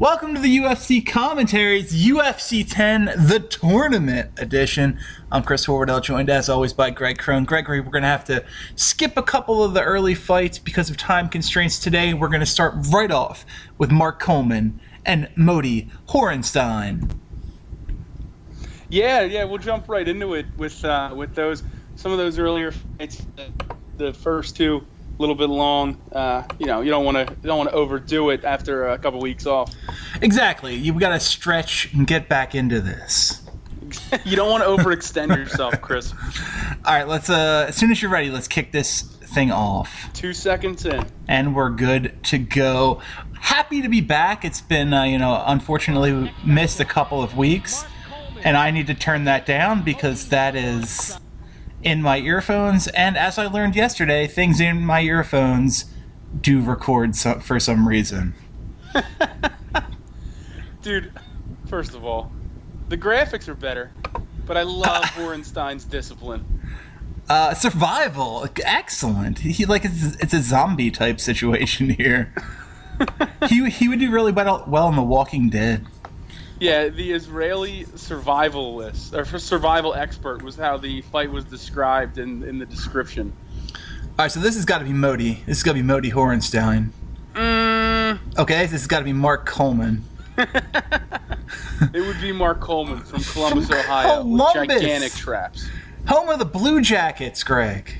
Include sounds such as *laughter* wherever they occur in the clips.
Welcome to the UFC commentaries, UFC 10, the tournament edition. I'm Chris Horwedel, joined as always by Greg Crone. Gregory, we're going to have to skip a couple of the early fights because of time constraints today. We're going to start right off with Mark Coleman and Modi Horenstein. Yeah, yeah, we'll jump right into it with uh, with those some of those earlier fights. The first two little bit long. Uh, you know, you don't want to don't want to overdo it after a couple weeks off. Exactly. You've got to stretch and get back into this. *laughs* you don't want to overextend yourself, Chris. *laughs* All right, let's. Uh, as soon as you're ready, let's kick this thing off. Two seconds in, and we're good to go. Happy to be back. It's been, uh, you know, unfortunately missed a couple of weeks, and I need to turn that down because that is in my earphones, and as I learned yesterday, things in my earphones do record so- for some reason. *laughs* Dude, first of all, the graphics are better, but I love *laughs* Horenstein's discipline. Uh, survival, excellent. He like it's, it's a zombie type situation *laughs* here. he he would do really well well in The Walking Dead. Yeah, the Israeli survivalist or survival expert was how the fight was described in, in the description. All right, so this has got to be Modi. This has got to be Modi Horenstein. Mm. Okay, this has got to be Mark Coleman. *laughs* it would be Mark Coleman from Columbus, from Ohio, Columbus. with gigantic traps. Home of the Blue Jackets, Greg.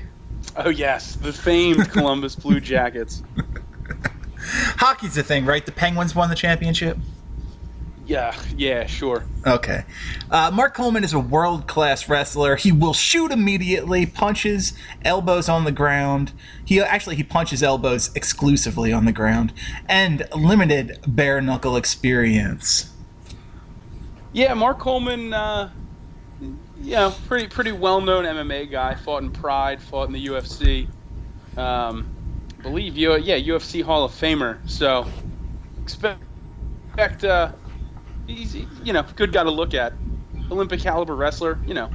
Oh yes, the famed Columbus Blue Jackets. *laughs* Hockey's the thing, right? The Penguins won the championship. Yeah, yeah, sure. Okay. Uh, Mark Coleman is a world class wrestler. He will shoot immediately, punches elbows on the ground. He actually he punches elbows exclusively on the ground, and limited bare knuckle experience. Yeah, Mark Coleman. Uh, yeah, pretty pretty well known MMA guy. Fought in Pride, fought in the UFC. Um, believe you, yeah, UFC Hall of Famer. So expect expect uh, he's you know good guy to look at. Olympic caliber wrestler, you know.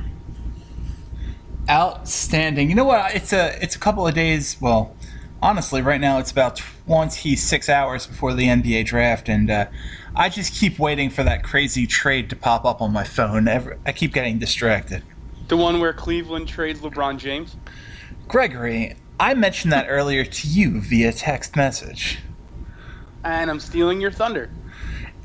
Outstanding. You know what? It's a it's a couple of days. Well, honestly, right now it's about twenty six hours before the NBA draft, and uh, I just keep waiting for that crazy trade to pop up on my phone. Every, I keep getting distracted. The one where Cleveland trades LeBron James. Gregory, I mentioned that earlier to you via text message. And I'm stealing your thunder.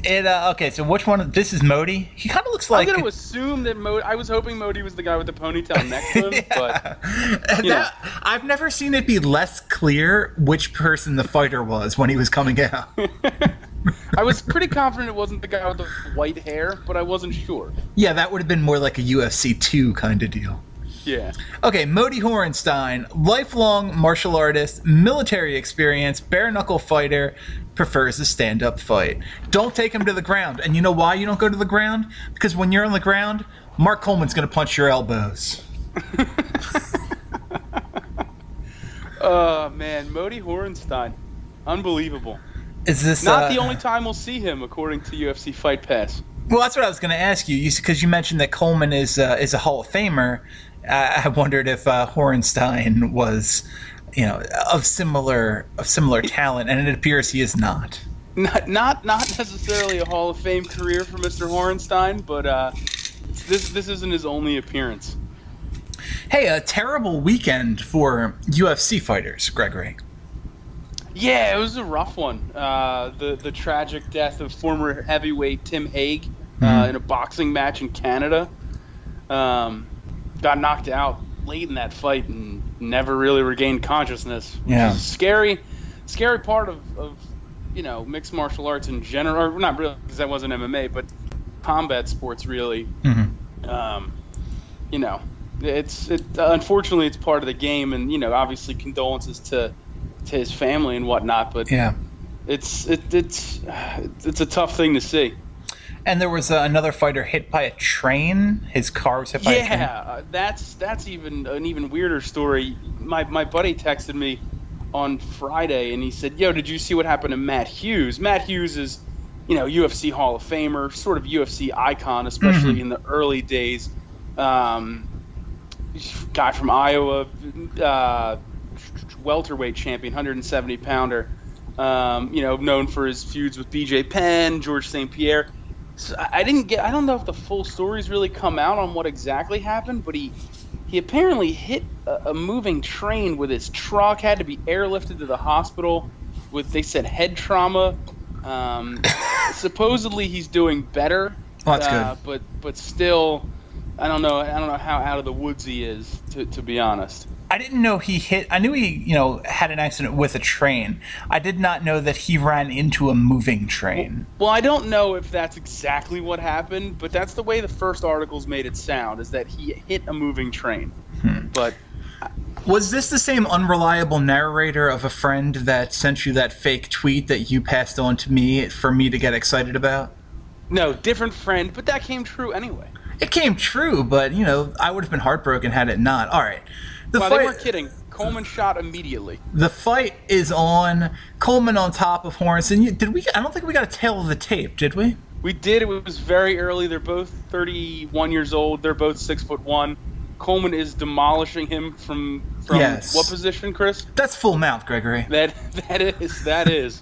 It uh, okay. So which one? This is Modi. He kind of looks like. I'm gonna assume that Modi. I was hoping Modi was the guy with the ponytail next to him, *laughs* yeah. but that, I've never seen it be less clear which person the fighter was when he was coming out. *laughs* I was pretty confident it wasn't the guy with the white hair, but I wasn't sure. Yeah, that would have been more like a UFC two kind of deal. Yeah. Okay, Modi Horenstein, lifelong martial artist, military experience, bare knuckle fighter, prefers a stand up fight. Don't take him to the ground. And you know why you don't go to the ground? Because when you're on the ground, Mark Coleman's going to punch your elbows. *laughs* oh, man. Modi Horenstein. Unbelievable. Is this not uh, the only time we'll see him, according to UFC Fight Pass? Well, that's what I was going to ask you, because you, you, mentioned that Coleman is uh, is a Hall of Famer. I wondered if uh, Horenstein was you know of similar of similar talent, and it appears he is not. Not not not necessarily a Hall of Fame career for Mr. Horenstein, but uh, this this isn't his only appearance. Hey, a terrible weekend for UFC fighters, Gregory. Yeah, it was a rough one. Uh, the the tragic death of former heavyweight Tim Hague uh, mm-hmm. in a boxing match in Canada. Um, got knocked out late in that fight and never really regained consciousness. Yeah, scary, scary part of, of you know mixed martial arts in general, or not really because that wasn't MMA, but combat sports really. Mm-hmm. Um, you know, it's it unfortunately it's part of the game, and you know obviously condolences to to his family and whatnot, but yeah, it's it, it's it's a tough thing to see. And there was uh, another fighter hit by a train. His car was hit by yeah, a train. Yeah, that's that's even an even weirder story. My my buddy texted me on Friday and he said, "Yo, did you see what happened to Matt Hughes? Matt Hughes is, you know, UFC Hall of Famer, sort of UFC icon, especially mm-hmm. in the early days. Um, guy from Iowa, uh, welterweight champion, 170 pounder." Um, you know, known for his feuds with BJ Penn, George St. Pierre. So I didn't get. I don't know if the full story's really come out on what exactly happened, but he he apparently hit a, a moving train with his truck. Had to be airlifted to the hospital with they said head trauma. Um, *coughs* supposedly he's doing better. Well, that's uh, But but still, I don't know. I don't know how out of the woods he is. To, to be honest. I didn't know he hit. I knew he, you know, had an accident with a train. I did not know that he ran into a moving train. Well, I don't know if that's exactly what happened, but that's the way the first articles made it sound. Is that he hit a moving train? Hmm. But Was this the same unreliable narrator of a friend that sent you that fake tweet that you passed on to me for me to get excited about? no, different friend. But that came true anyway. It came true, but you know, I would have been heartbroken had it not. All right, the Well, they weren't kidding. Coleman shot immediately. The fight is on. Coleman on top of Hornson. You- Did we? I don't think we got a tail of the tape, did we? We did. It was very early. They're both 31 years old. They're both six foot one. Coleman is demolishing him from from Yes. what position, Chris? That's full mount, Gregory. That that is that is.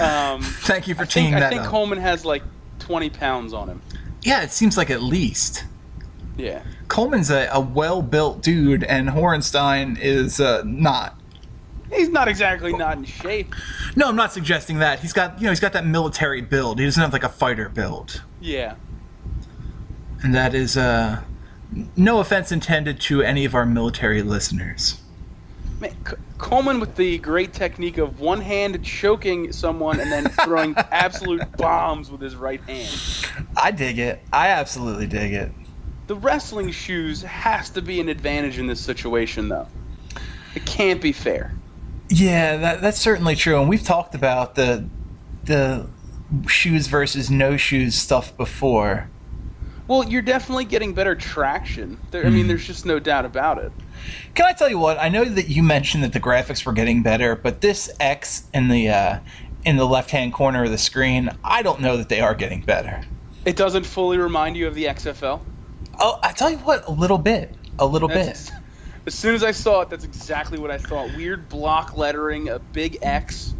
Um, *laughs* Thank you for I teeing think, I think up. Coleman has like 20 pounds on him. yeah, it seems like at least. Yeah. Coleman's a, a well-built dude, and Horenstein is uh, not. He's not exactly not in shape. No, I'm not suggesting that. He's got, you know, he's got that military build. He doesn't have like a fighter build, Yeah. and that is uh, no offense intended to any of our military listeners. Man, C- Coleman with the great technique of one hand choking someone and then throwing *laughs* absolute bombs with his right hand. I dig it. I absolutely dig it. The wrestling shoes has to be an advantage in this situation, though. It can't be fair. Yeah, that, that's certainly true, and we've talked about the the shoes versus no shoes stuff before. Well, you're definitely getting better traction. There, I mean, there's just no doubt about it. Can I tell you what? I know that you mentioned that the graphics were getting better, but this X in the uh, in the left hand corner of the screen, I don't know that they are getting better. It doesn't fully remind you of the XFL. Oh, I tell you what, a little bit, a little That's- bit. *laughs* As soon as I saw it, that's exactly what I thought. Weird block lettering, a big X.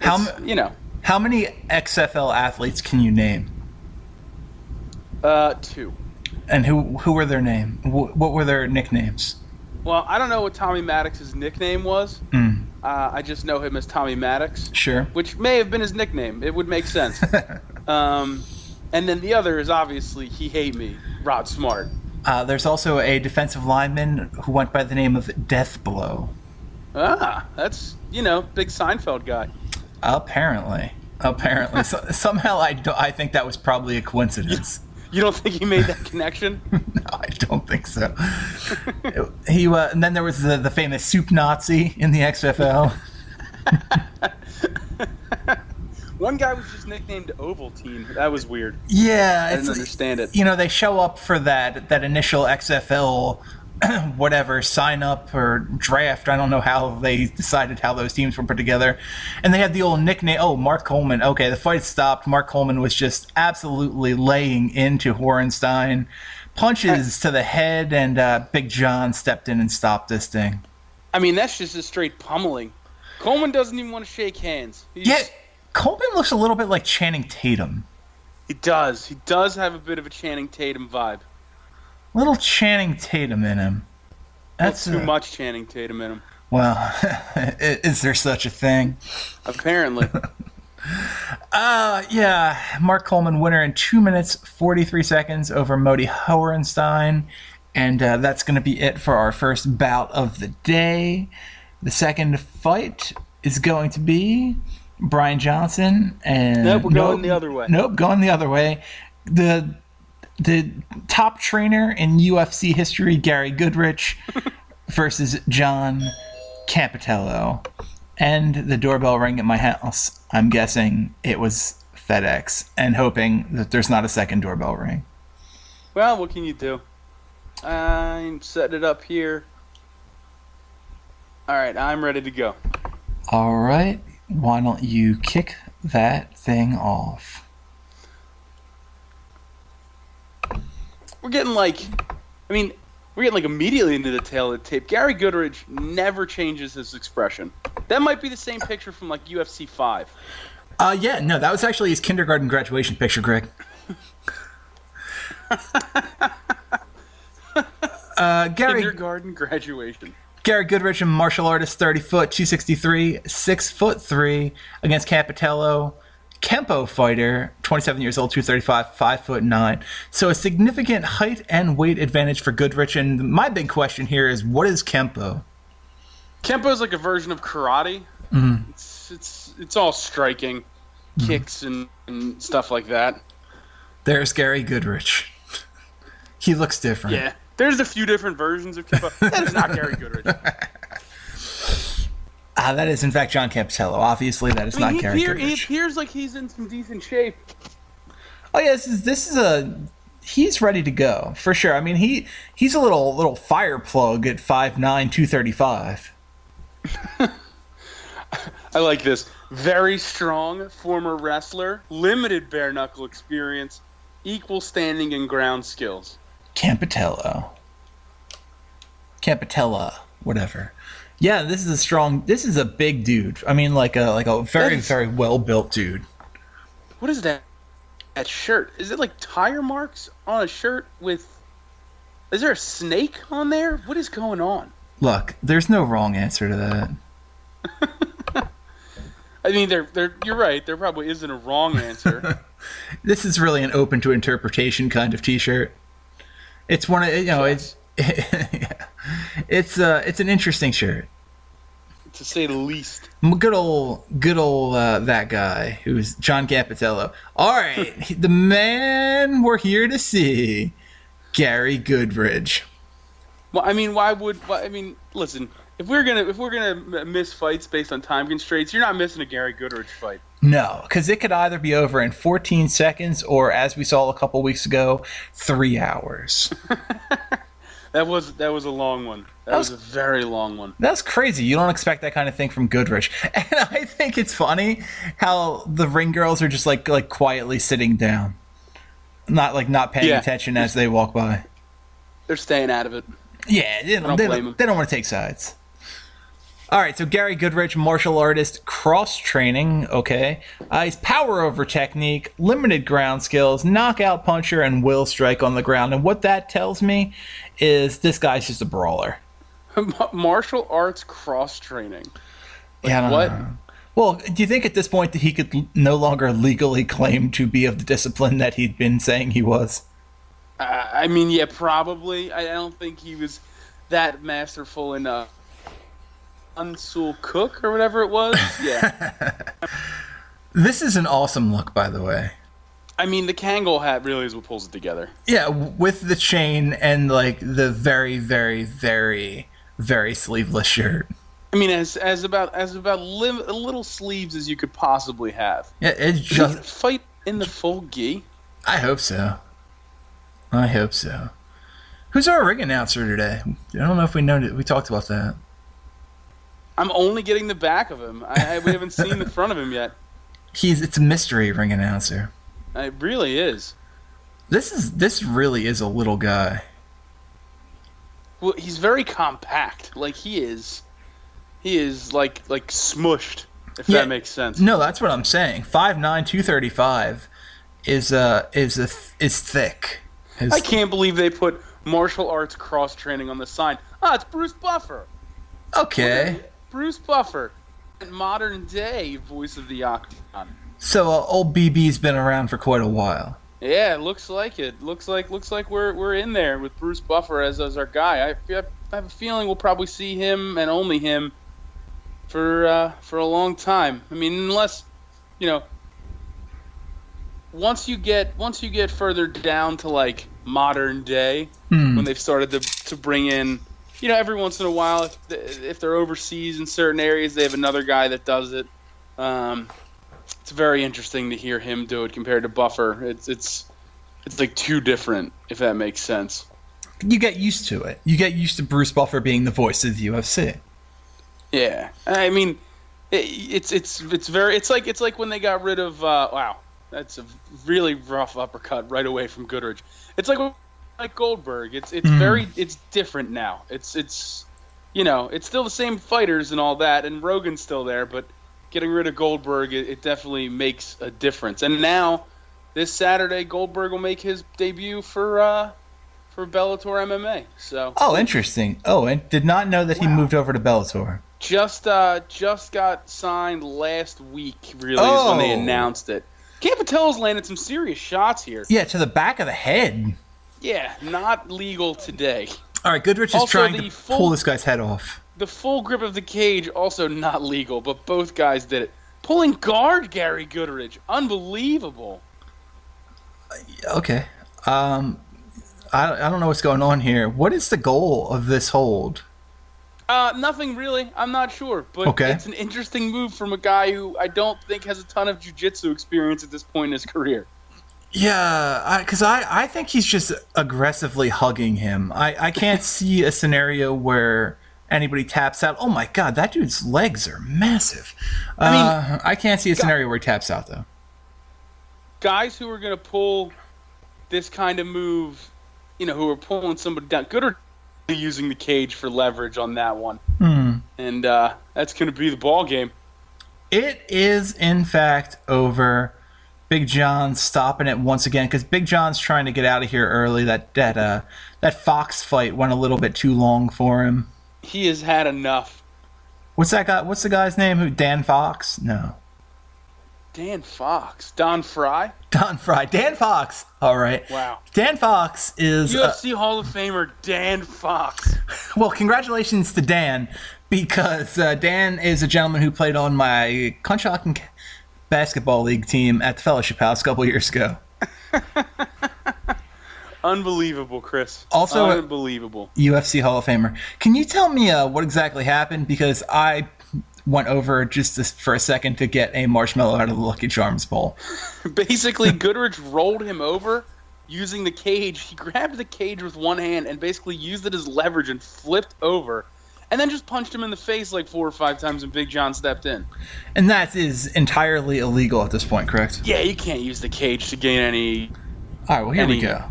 How It's, m- you know, How many XFL athletes can you name? uh, two. And who who were their name? What were their nicknames? Well, I don't know what Tommy Maddox's nickname was. Mm, Uh, I just know him as Tommy Maddox, sure. which may have been his nickname. It would make sense. *laughs* um, and then the other is obviously he hate me, Rod Smart. Uh, there's also a defensive lineman who went by the name of Death Blow. Ah, that's you know big Seinfeld guy. Apparently, apparently, so, *laughs* somehow I do, I think that was probably a coincidence. *laughs* You don't think he made that connection? *laughs* no, I don't think so. he uh, and then there was the the famous soup Nazi in the XFL. One guy was just nicknamed Oval Team. That was weird. Yeah, I didn't understand it. You know, they show up for that that initial XFL *clears throat* whatever sign up or draft. I don't know how they decided how those teams were put together. And they had the old nickname, oh, Mark Coleman. Okay, the fight stopped. Mark Coleman was just absolutely laying into Horenstein. Punches to the head, and uh, Big John stepped in and stopped this thing. I mean, that's just a straight pummeling. Coleman doesn't even want to shake hands. He's, Yeah, Coleman looks a little bit like Channing Tatum. he does. He does have a bit of a Channing Tatum vibe. Little Channing Tatum in him. That's too much Channing Tatum in him. Well, *laughs* is there such a thing? Apparently. *laughs* Uh, yeah, Mark Coleman winner in two minutes forty three seconds over Modi Horenstein, and uh, that's going to be it for our first bout of the day. The second fight is going to be Brian Johnson and Nope, we're going the other way. Nope, going the other way. The the top trainer in UFC history, Gary Goodridge, *laughs* versus John Campitello. And the doorbell rang at my house. I'm guessing it was FedEx and hoping that there's not a second doorbell ring. well, what can you do? I'm setting it up here. All right, I'm ready to go. All right, why don't you kick that thing off? We're getting like, I mean, we're getting like immediately into the tail of the tape. Gary Goodridge never changes his expression. That might be the same picture from like UFC five. Uh, yeah, no, that was actually his kindergarten graduation picture, Greg. *laughs* uh, Gary Kindergarten graduation. Gary Goodridge, a martial artist, 30 foot, 263, 6 foot 3, against Capitello, Kempo fighter, 27 years old, 235, 5 foot 9. So a significant height and weight advantage for Goodridge. And my big question here is what is Kempo? Kempo is like a version of karate. Mhm. It's it's it's all striking, kicks and, and stuff like that. There's Gary Goodridge. *laughs* He looks different. Yeah, there's a few different versions of Kempo. that is not Gary Goodridge. Ah, *laughs* that is in fact John Campitello. Obviously, that is I mean, not Gary appear- he appears like he's in some decent shape. Oh yeah, this is this is a he's ready to go for sure. I mean he he's a little little fire plug at 5'9", 235. *laughs* I like this. Very strong former wrestler, limited bare knuckle experience, equal standing and ground skills. Campitello. Campitella, whatever. Yeah, this is a strong. This is a big dude. I mean, like a like a very is- very well built dude. What is that? That shirt? Is it like tire marks on a shirt with? Is there a snake on there? What is going on? Look, there's no wrong answer to that. *laughs* I mean, there, there. You're right. There probably isn't a wrong answer. *laughs* This is really an open to interpretation kind of T-shirt. It's one of you know it's *laughs* it's uh it's an interesting shirt. to say the least. Good old, good old uh, that guy who's John Capitello. All right, *laughs* the man we're here to see, Gary Goodridge. Well, I mean, why would? Why, I mean, listen. If we're gonna if we're gonna miss fights based on time constraints, you're not missing a Gary Goodridge fight. No, because it could either be over in 14 seconds or, as we saw a couple weeks ago, three hours. *laughs* That was that was a long one. That, That was, was- a very long one. That's crazy. You don't expect that kind of thing from Goodridge. *laughs* And I think it's funny how the ring girls are just like like quietly sitting down, not like not paying Yeah. attention as they walk by. They're staying out of it. Yeah, they don't, don't they, don't, they don't want to take sides. All right, so Gary Goodridge, martial artist, cross training. Okay, uh, he's power over technique, limited ground skills, knockout puncher, and will strike on the ground. And what that tells me is this guy's just a brawler. *laughs* Martial arts cross training. yeah, what? know. Well, do you think at this point that he could no longer legally claim to be of the discipline that he'd been saying he was? Uh, I mean, yeah, probably. I don't think he was that masterful in uh, Unsul Cook or whatever it was. *laughs* Yeah. This is an awesome look, by the way. I mean, the Kangol hat really is what pulls it together. Yeah, with the chain and like the very, very, very, very sleeveless shirt. I mean, as as about as about lim- little sleeves as you could possibly have. Yeah, he just. fight in the full gi? I hope so. I hope so. Who's our ring announcer today? I don't know if we know. We talked about that. I'm only getting the back of him. I, I we haven't seen the front of him yet. *laughs* He's it's a mystery ring announcer. It really is. This is this really is a little guy. Well, he's very compact. Like he is, he is like like smushed. If Yeah. that makes sense. No, that's what I'm saying. 5'9", 235 is uh is a th- is thick. His- I can't believe they put martial arts cross training on the sign. Ah, it's Bruce Buffer. okay. Bruce Buffer, modern day voice of the Octagon. So uh, old BB's been around for quite a while. Yeah, it looks like it. Looks like looks like we're we're in there with Bruce Buffer as as our guy. I, I have a feeling we'll probably see him and only him for uh, for a long time. I mean, unless you know, once you get once you get further down to like modern day, Hmm. when they've started to to bring in, you know, every once in a while, if if they're overseas in certain areas, they have another guy that does it. Um, it's very interesting to hear him do it compared to Buffer. It's it's it's like two different, if that makes sense. You get used to it. You get used to Bruce Buffer being the voice of the UFC. Yeah, I mean, it, it's it's it's very it's like it's like when they got rid of uh, wow, that's a really rough uppercut right away from Goodridge. It's like like Goldberg. It's it's Mm. very it's different now. It's it's you know it's still the same fighters and all that, and Rogan's still there, but getting rid of Goldberg, it, it definitely makes a difference. And now this Saturday, Goldberg will make his debut for uh for Bellator MMA. So Oh, interesting. Oh, and did not know that he moved over to Bellator. just uh just got signed last week. Really, is when they Oh. announced it. Campitello's landed some serious shots here. Yeah, to the back of the head. Yeah, not legal today. All right, Goodridge is trying to full- pull this guy's head off. The full grip of the cage also not legal, but both guys did it. Pulling guard Gary Goodridge, unbelievable. Okay. Um, I, I don't know what's going on here. What is the goal of this hold? Uh, nothing really. I'm not sure, but Okay. it's an interesting move from a guy who I don't think has a ton of jujitsu experience at this point in his career. Yeah, because I, I, think he's just aggressively hugging him. I, I can't *laughs* see a scenario where anybody taps out. Oh my god, that dude's legs are massive. I mean- uh, I can't see a scenario where he taps out though. Guys who are going to pull this kind of move, you know, who are pulling somebody down, good or using the cage for leverage on that one, Hmm. and uh, that's going to be the ball game. It is, in fact, over. Big John stopping it once again because Big John's trying to get out of here early. That that uh that Fox fight went a little bit too long for him. He has had enough. What's that guy? What's the guy's name? Who? Dan Fox? No, Dan Fox, Don Frye. Don Frye. Dan Fox. All right. Wow. Dan Fox is uh, UFC Hall of Famer Dan Fox. *laughs* well. Congratulations to Dan because uh, Dan is a gentleman who played on my Conshohocken basketball league team at the Fellowship House a couple years ago. *laughs* Unbelievable, Chris. Also- unbelievable. UFC Hall of Famer. Can you tell me uh, what exactly happened? Because I went over just to, for a second to get a marshmallow out of the Lucky Charms bowl. *laughs* Basically, Goodridge rolled him over using the cage. He grabbed the cage with one hand and basically used it as leverage and flipped over, and then just punched him in the face like four or five times. And Big John stepped in. And that is entirely illegal at this point, correct? Yeah, you can't use the cage to gain any All right, well, here we Any- go.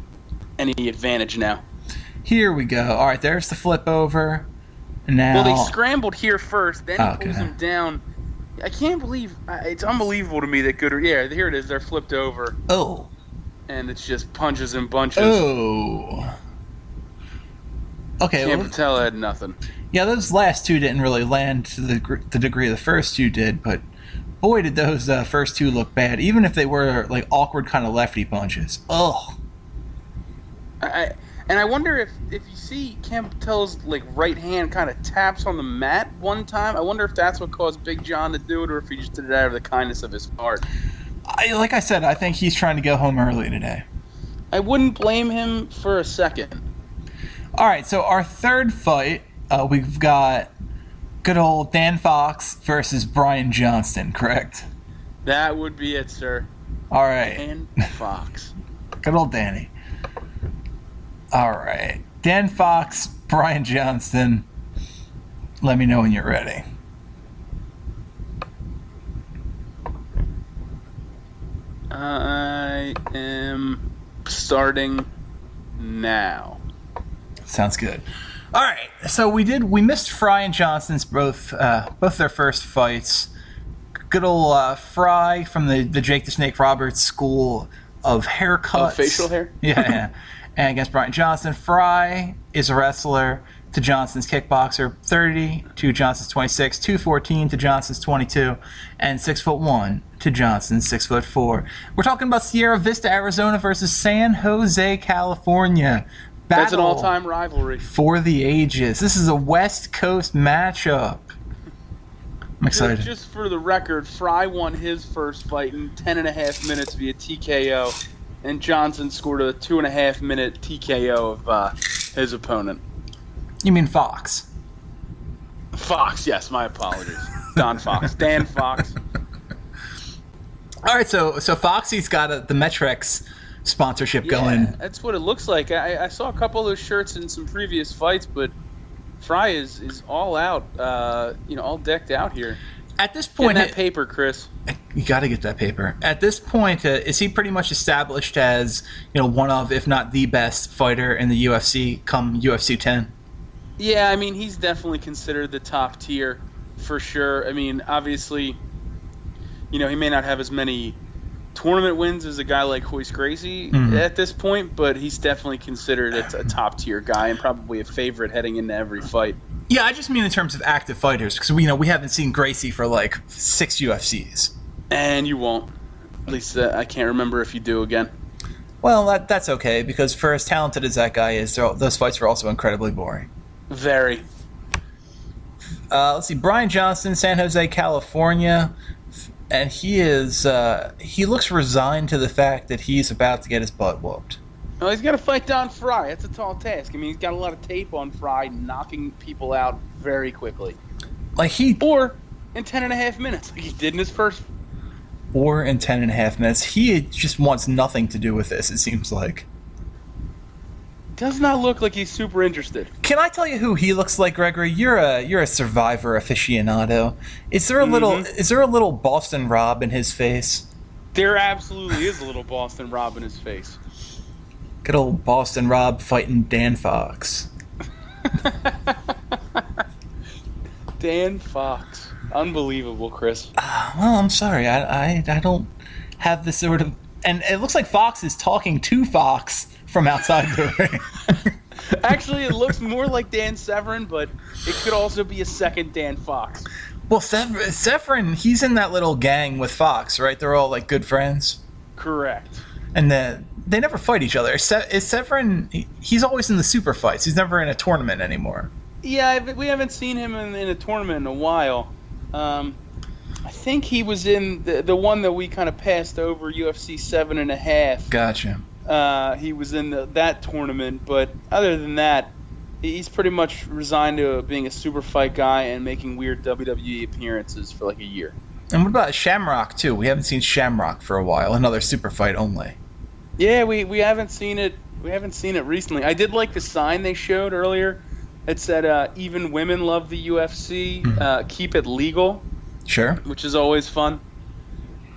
any advantage now. Here we go. All right, there's the flip over. Now. Well, they scrambled here first, then oh, he Okay. pulls him down. I can't believe it's unbelievable to me that Goodridge. Yeah, here it is. They're flipped over, oh. and it's just punches and bunches. Oh. Okay, Can't well, tell had nothing. yeah, those last two didn't really land to the, the degree the first two did, but boy, did those uh, first two look bad, even if they were like awkward kind of lefty punches. Oh. I, I- and I wonder if if you see Campbell's like right hand kind of taps on the mat one time. I wonder if that's what caused Big John to do it, or if he just did it out of the kindness of his heart. I, like I said, I think he's trying to go home early today. I wouldn't blame him for a second. All right, so our third fight, uh, we've got good old Dan Fox versus Brian Johnston, correct? That would be it, sir. All right, Dan *laughs* Fox. good old Danny. All right, Dan Fox, Brian Johnston. Let me know when you're ready. I am starting now. Sounds good. All right, so we did we missed Frye and Johnson's both uh, both their first fights. Good old uh, Frye from the the Jake the Snake Roberts school of haircuts, Of facial hair? *laughs* yeah, yeah. And against Brian Johnson, Frye is a wrestler to Johnson's kickboxer, thirty to Johnson's twenty six, two fourteen to Johnson's twenty two, and six foot one to Johnson's six foot four. We're talking about Sierra Vista, Arizona versus San Jose, California. That's an all-time rivalry. for the ages. This is a West Coast matchup. I'm excited. Just, just for the record, Frye won his first fight in 10 and a half minutes via TKO, and Johnson scored a two and a half minute TKO of uh, his opponent. you mean Fox? Fox, yes, my apologies. Don Fox. *laughs* Dan Fox. All right, so so Foxy's got a, the Metrex sponsorship Yeah, going. that's what it looks like. I, I saw a couple of those shirts in some previous fights, but Frye is, is all out, uh, you know, all decked out here. At this Get point, that paper, Chris. you got to get that paper. At this point, uh, is he pretty much established as you know one of, if not the best fighter in the UFC come UFC 10? Yeah, I mean, he's definitely considered the top tier for sure. I mean, obviously, you know, he may not have as many tournament wins is a guy like Royce Gracie Mhm. at this point, but he's definitely considered a, a top tier guy and probably a favorite heading into every fight. Yeah, I just mean in terms of active fighters because we you know we haven't seen Gracie for like six UFCs. And you won't. At least uh, I can't remember if you do again. Well, that that's okay because for as talented as that guy is, those fights were also incredibly boring. Very. Uh, let's see, Brian Johnston, San Jose, California, and he is uh, he looks resigned to the fact that he's about to get his butt whooped. Well, he's got to fight Don Frye. That's a tall task. I mean, he's got a lot of tape on Frye, knocking people out very quickly. Like he Or in 10 and a half minutes, like he did in his first. or in ten and a half minutes, he just wants nothing to do with this. It seems like. Does not look like he's super interested. Can I tell you who he looks like, Gregory? You're a you're a survivor aficionado. Is there a little mm-hmm. is there a little Boston Rob in his face? There absolutely is a little Boston Rob in his face. Good old Boston Rob fighting Dan Fox. *laughs* Dan Fox. Unbelievable, Chris. Uh, well, I'm sorry, I, I I don't have the sort of. And it looks like Fox is talking to Fox from outside the ring. *laughs* Actually, it looks more like Dan Severn, but it could also be a second Dan Fox. well, Sever- Severn, he's in that little gang with Fox, right? They're all like good friends, Correct. and the, they never fight each other. Se- is Severn? he- He's always in the super fights. He's never in a tournament anymore. Yeah, I've- we haven't seen him in, in a tournament in a while. Um, I think he was in the, the one that we kind of passed over, UFC seven and a half. Gotcha. Uh, he was in the, that tournament, but other than that, he's pretty much resigned to being a super fight guy and making weird WWE appearances for like a year. And what about Shamrock too? We haven't seen Shamrock for a while. Another super fight only. Yeah, we, we haven't seen it. We haven't seen it recently. I did like the sign they showed earlier. It said, uh, "Even women love the UFC. Mhm. Uh, keep it legal." Sure. which is always fun.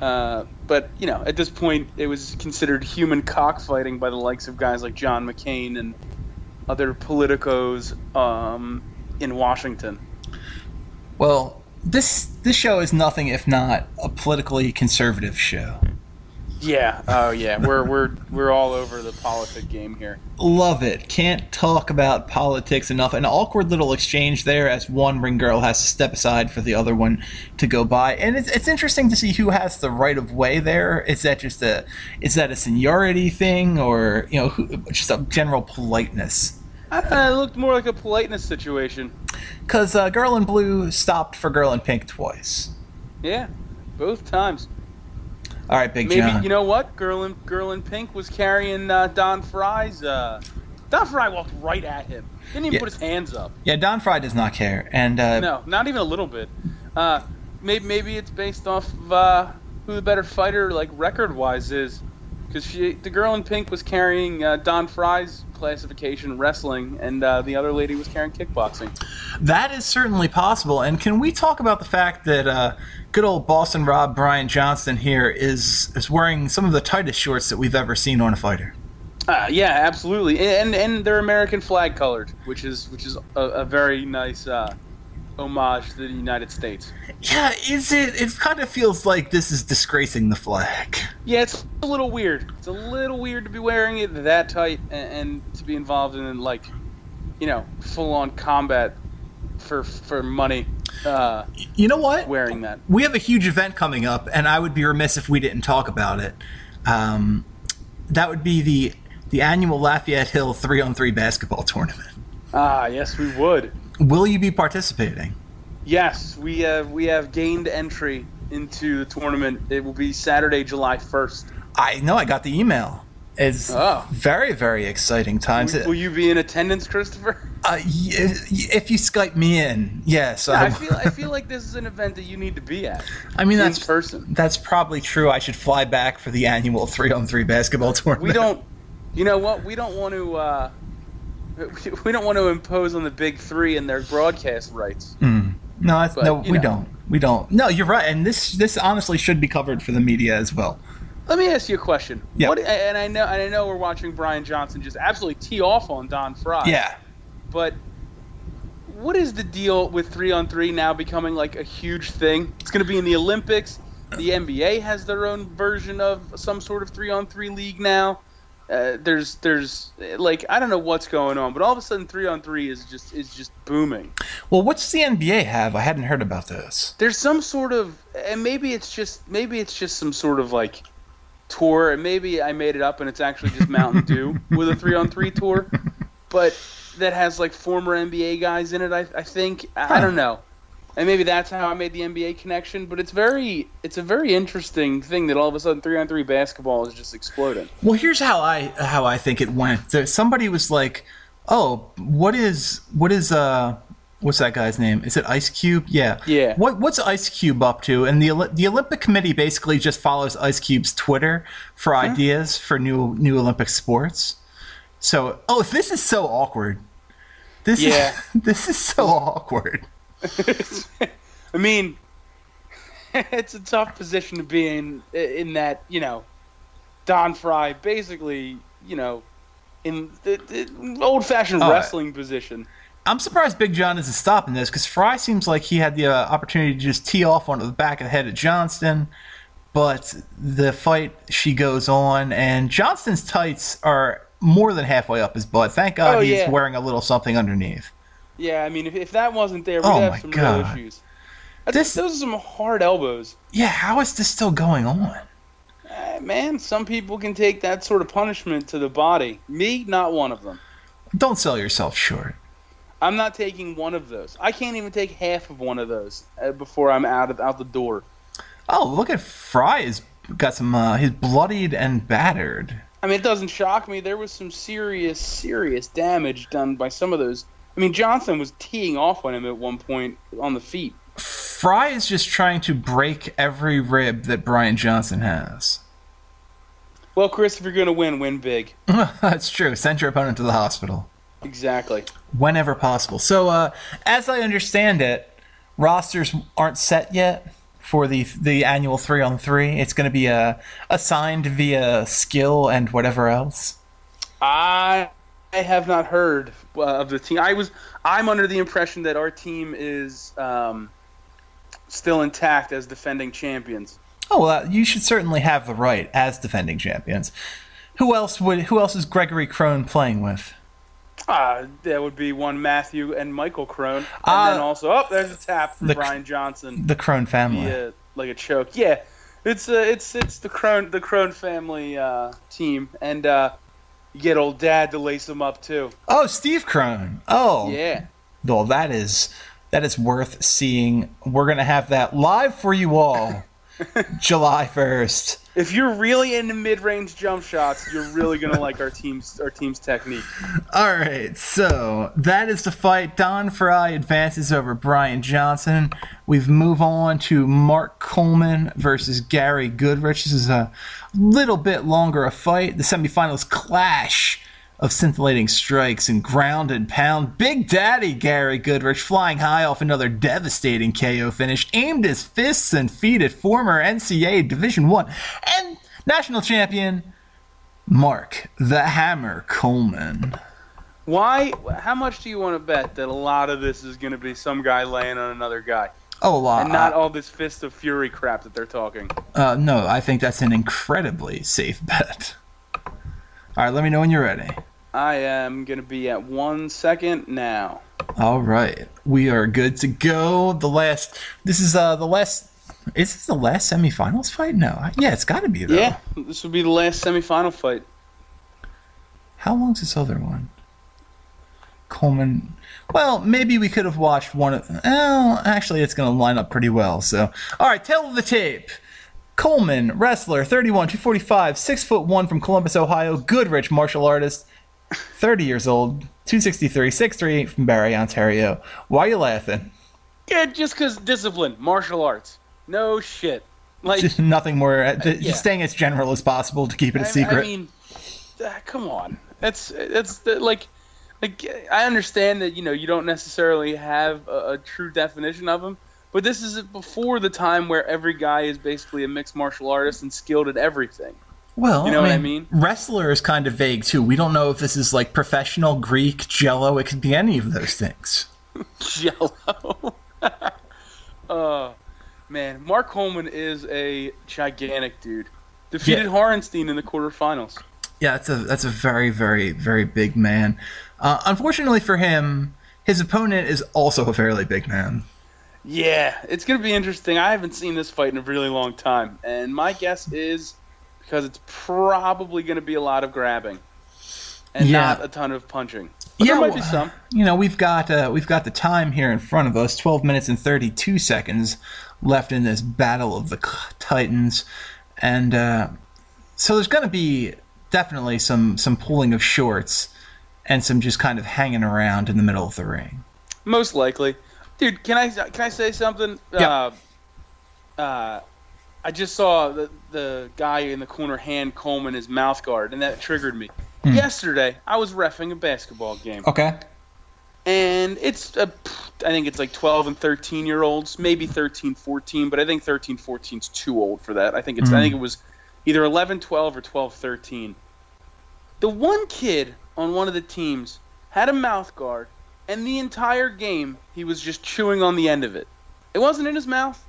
Uh, but you know, at this point, it was considered human cockfighting by the likes of guys like John McCain and other politicos um, in Washington. Well, this this show is nothing if not a politically conservative show. Yeah. Oh yeah. We're we're we're all over the politic game here. Love it. Can't talk about politics enough. An awkward little exchange there as one ring girl has to step aside for the other one to go by. And it's, it's interesting to see who has the right of way there. Is that just a is that a seniority thing or you know who, just a general politeness? I thought it looked more like a politeness situation. Because uh, Girl in Blue stopped for Girl in Pink twice. Yeah, both times. All right, Big Maybe John. you know what? Girl in Girl in Pink was carrying uh, Don Frye's. Uh, Don Frye walked right at him. Didn't even Yeah. put his hands up. yeah, Don Frye does not care, and uh, No, not even a little bit. Uh, maybe maybe it's based off of uh, who the better fighter, like record wise, is. Because she, the girl in pink, was carrying uh, Don Frye's classification wrestling, and uh, the other lady was carrying kickboxing. That is certainly possible. And can we talk about the fact that uh, good old Boston Rob Brian Johnston here is is wearing some of the tightest shorts that we've ever seen on a fighter? Uh, yeah, absolutely, and and they're American flag colored, which is which is a, a very nice uh, homage to the United States. Yeah, is it? It kind of feels like this is disgracing the flag. Yeah, it's a little weird. It's a little weird to be wearing it that tight and, and to be involved in like, you know, full on combat for for money. Uh, You know what? wearing that. We have a huge event coming up, and I would be remiss if we didn't talk about it. Um, that would be the the annual Lafayette Hill three on three basketball tournament. Ah, yes, we would. Will you be participating? Yes, we have we have gained entry into the tournament. It will be Saturday, July first. I know I got the email. It's Oh. very very exciting times. Will, will you be in attendance, Christopher? Uh, y- if you Skype me in, yes. I I, feel I feel like this is an event that you need to be at I mean, that's person. that's probably true. I should fly back for the annual three on three basketball tournament. We don't. You know what? We don't want to. Uh, *laughs* we- don't want to impose on the big three and their broadcast rights. Hmm. No, But, no, we know. don't. We don't. No, you're right. And this this honestly should be covered for the media as well. Let me ask you a question. Yeah. What, and I know, and I know we're watching Brian Johnson just absolutely tee off on Don Frye. Yeah. But what is the deal with three on three now becoming like a huge thing? It's going to be in the Olympics. The NBA has their own version of some sort of three on three league now. Uh, there's there's like I don't know what's going on, but all of a sudden three on three is just is just booming. Well, what's the NBA have? I hadn't heard about this. There's some sort of and maybe it's just maybe it's just some sort of like tour and maybe I made it up and it's actually just Mountain Dew with a three on three tour, but that has like former NBA guys in it. I, I think I, I don't know, and maybe that's how I made the NBA connection. But it's very it's a very interesting thing that all of a sudden three on three basketball is just exploding. Well, here's how I how I think it went. Somebody was like, "Oh, what is what is uh what's that guy's name? Is it Ice Cube? Yeah. Yeah. What what's Ice Cube up to?" And the the Olympic Committee basically just follows Ice Cube's Twitter for hmm. ideas for new new Olympic sports. So, oh, this is so awkward. This Yeah. is *laughs* this is so awkward. *laughs* I mean, *laughs* it's a tough position to be in. In that, you know, Don Frye basically, you know, in the, the old-fashioned oh, All right. wrestling position. I'm surprised Big John isn't stopping this because Frye seems like he had the uh, opportunity to just tee off onto the back of the head of Johnston, but the fight she goes on, and Johnston's tights are more than halfway up his butt. Thank God Oh, he's yeah. wearing a little something underneath. Yeah, I mean, if, if that wasn't there, we'd Oh have some God. real issues. I This- those are some hard elbows. Yeah, how is this still going on? Eh, man, some people can take that sort of punishment to the body. Me, not one of them. Don't sell yourself short. I'm not taking one of those. I can't even take half of one of those uh, before I'm out of out the door. Oh, look at Frye. Has got some. Uh, he's bloodied and battered. I mean, it doesn't shock me. There was some serious, serious damage done by some of those. I mean, Johnson was teeing off on him at one point on the feet. Frye is just trying to break every rib that Brian Johnson has. Well, Chris, if you're going to win, win big. *laughs* That's true. Send your opponent to the hospital. Exactly. whenever possible. So, uh, as I understand it, rosters aren't set yet for the the annual three on three. It's going to be uh, assigned via skill and whatever else. I I have not heard uh, of the team. I was I'm under the impression that our team is um, still intact as defending champions. Oh well, you should certainly have the right as defending champions. Who else would? Who else is Gregory Crone playing with? Ah, that would be one Matthew and Michael Crone, and Uh, then also oh, there's a tap from the- Brian Johnson. The Crone family. Yeah, like a choke. Yeah, it's uh, it's it's the Crone the Crone family uh, team, and uh, you get old Dad to lace them up too. Oh, Steve Crone. Oh, Yeah. Well, that is that is worth seeing. We're gonna have that live for you all, *laughs* July first. If you're really into mid-range jump shots, you're really gonna like our team's our team's technique. All right, so that is the fight. Don Frye advances over Brian Johnson. We've move on to Mark Coleman versus Gary Goodridge. This is a little bit longer a fight. The semifinals clash of scintillating strikes and ground and pound. Big Daddy Gary Goodridge flying high off another devastating KO finish, aimed his fists and feet at former NCAA Division One and national champion Mark the Hammer Coleman. Why? How much do you want to bet that a lot of this is gonna be some guy laying on another guy, Oh, a lot. and not all this fist of fury crap that they're talking? Uh, no, I think that's an incredibly safe bet. All right, let me know when you're ready. I am gonna be at one second now. All right, we are good to go. The last, this is uh the last. Is this the last semifinals fight? No, yeah, it's got to be though. Yeah, this will be the last semifinal fight. How long's this other one? Coleman. Well, maybe we could have watched one of. Oh, actually, it's going to line up pretty well. So, all right, tail of the tape. Coleman, wrestler, 31, 245, 6 foot 1 from Columbus, Ohio. Goodridge, martial artist, 30 years old, 263, 6'3 from Barrie, Ontario. Why are you laughing? Yeah, just because discipline, martial arts. No shit. Like, Just nothing more. uh, yeah. Staying as general as possible to keep it a I, secret. I mean, uh, come on. That's that's like, like I understand that you know you don't necessarily have a, a true definition of them, but this is before the time where every guy is basically a mixed martial artist and skilled at everything. Well, You know I what I mean, mean? wrestler is kind of vague too. We don't know if this is like professional Greek Jello. It could be any of those things. *laughs* Jello. uh, *laughs* man, Mark Coleman is a gigantic dude. Defeated Yeah. Horenstein in the quarterfinals. Yeah, that's a that's a very very very big man. Uh, unfortunately for him, his opponent is also a fairly big man. Yeah, it's going to be interesting. I haven't seen this fight in a really long time, and my guess is because it's probably going to be a lot of grabbing and Yeah. not a ton of punching. But Yeah, there might be some. You know, we've got uh, we've got the time here in front of us, twelve minutes and thirty two seconds left in this battle of the Titans, and uh, so there's going to be definitely some some pulling of shorts and some just kind of hanging around in the middle of the ring. Most likely, dude. Can I can I say something? Yeah. Uh, uh, I just saw the the guy in the corner hand Coleman his mouth guard, and that triggered me. Hmm. Yesterday, I was refing a basketball game, Okay. and it's a, I think it's like 12 and 13 year olds, maybe 13, 14, but I think 13, 14 is too old for that. I think it's I Mhm. think it was either 11, 12 or 12, 13. The one kid on one of the teams had a mouth guard, and the entire game he was just chewing on the end of it. It wasn't in his mouth.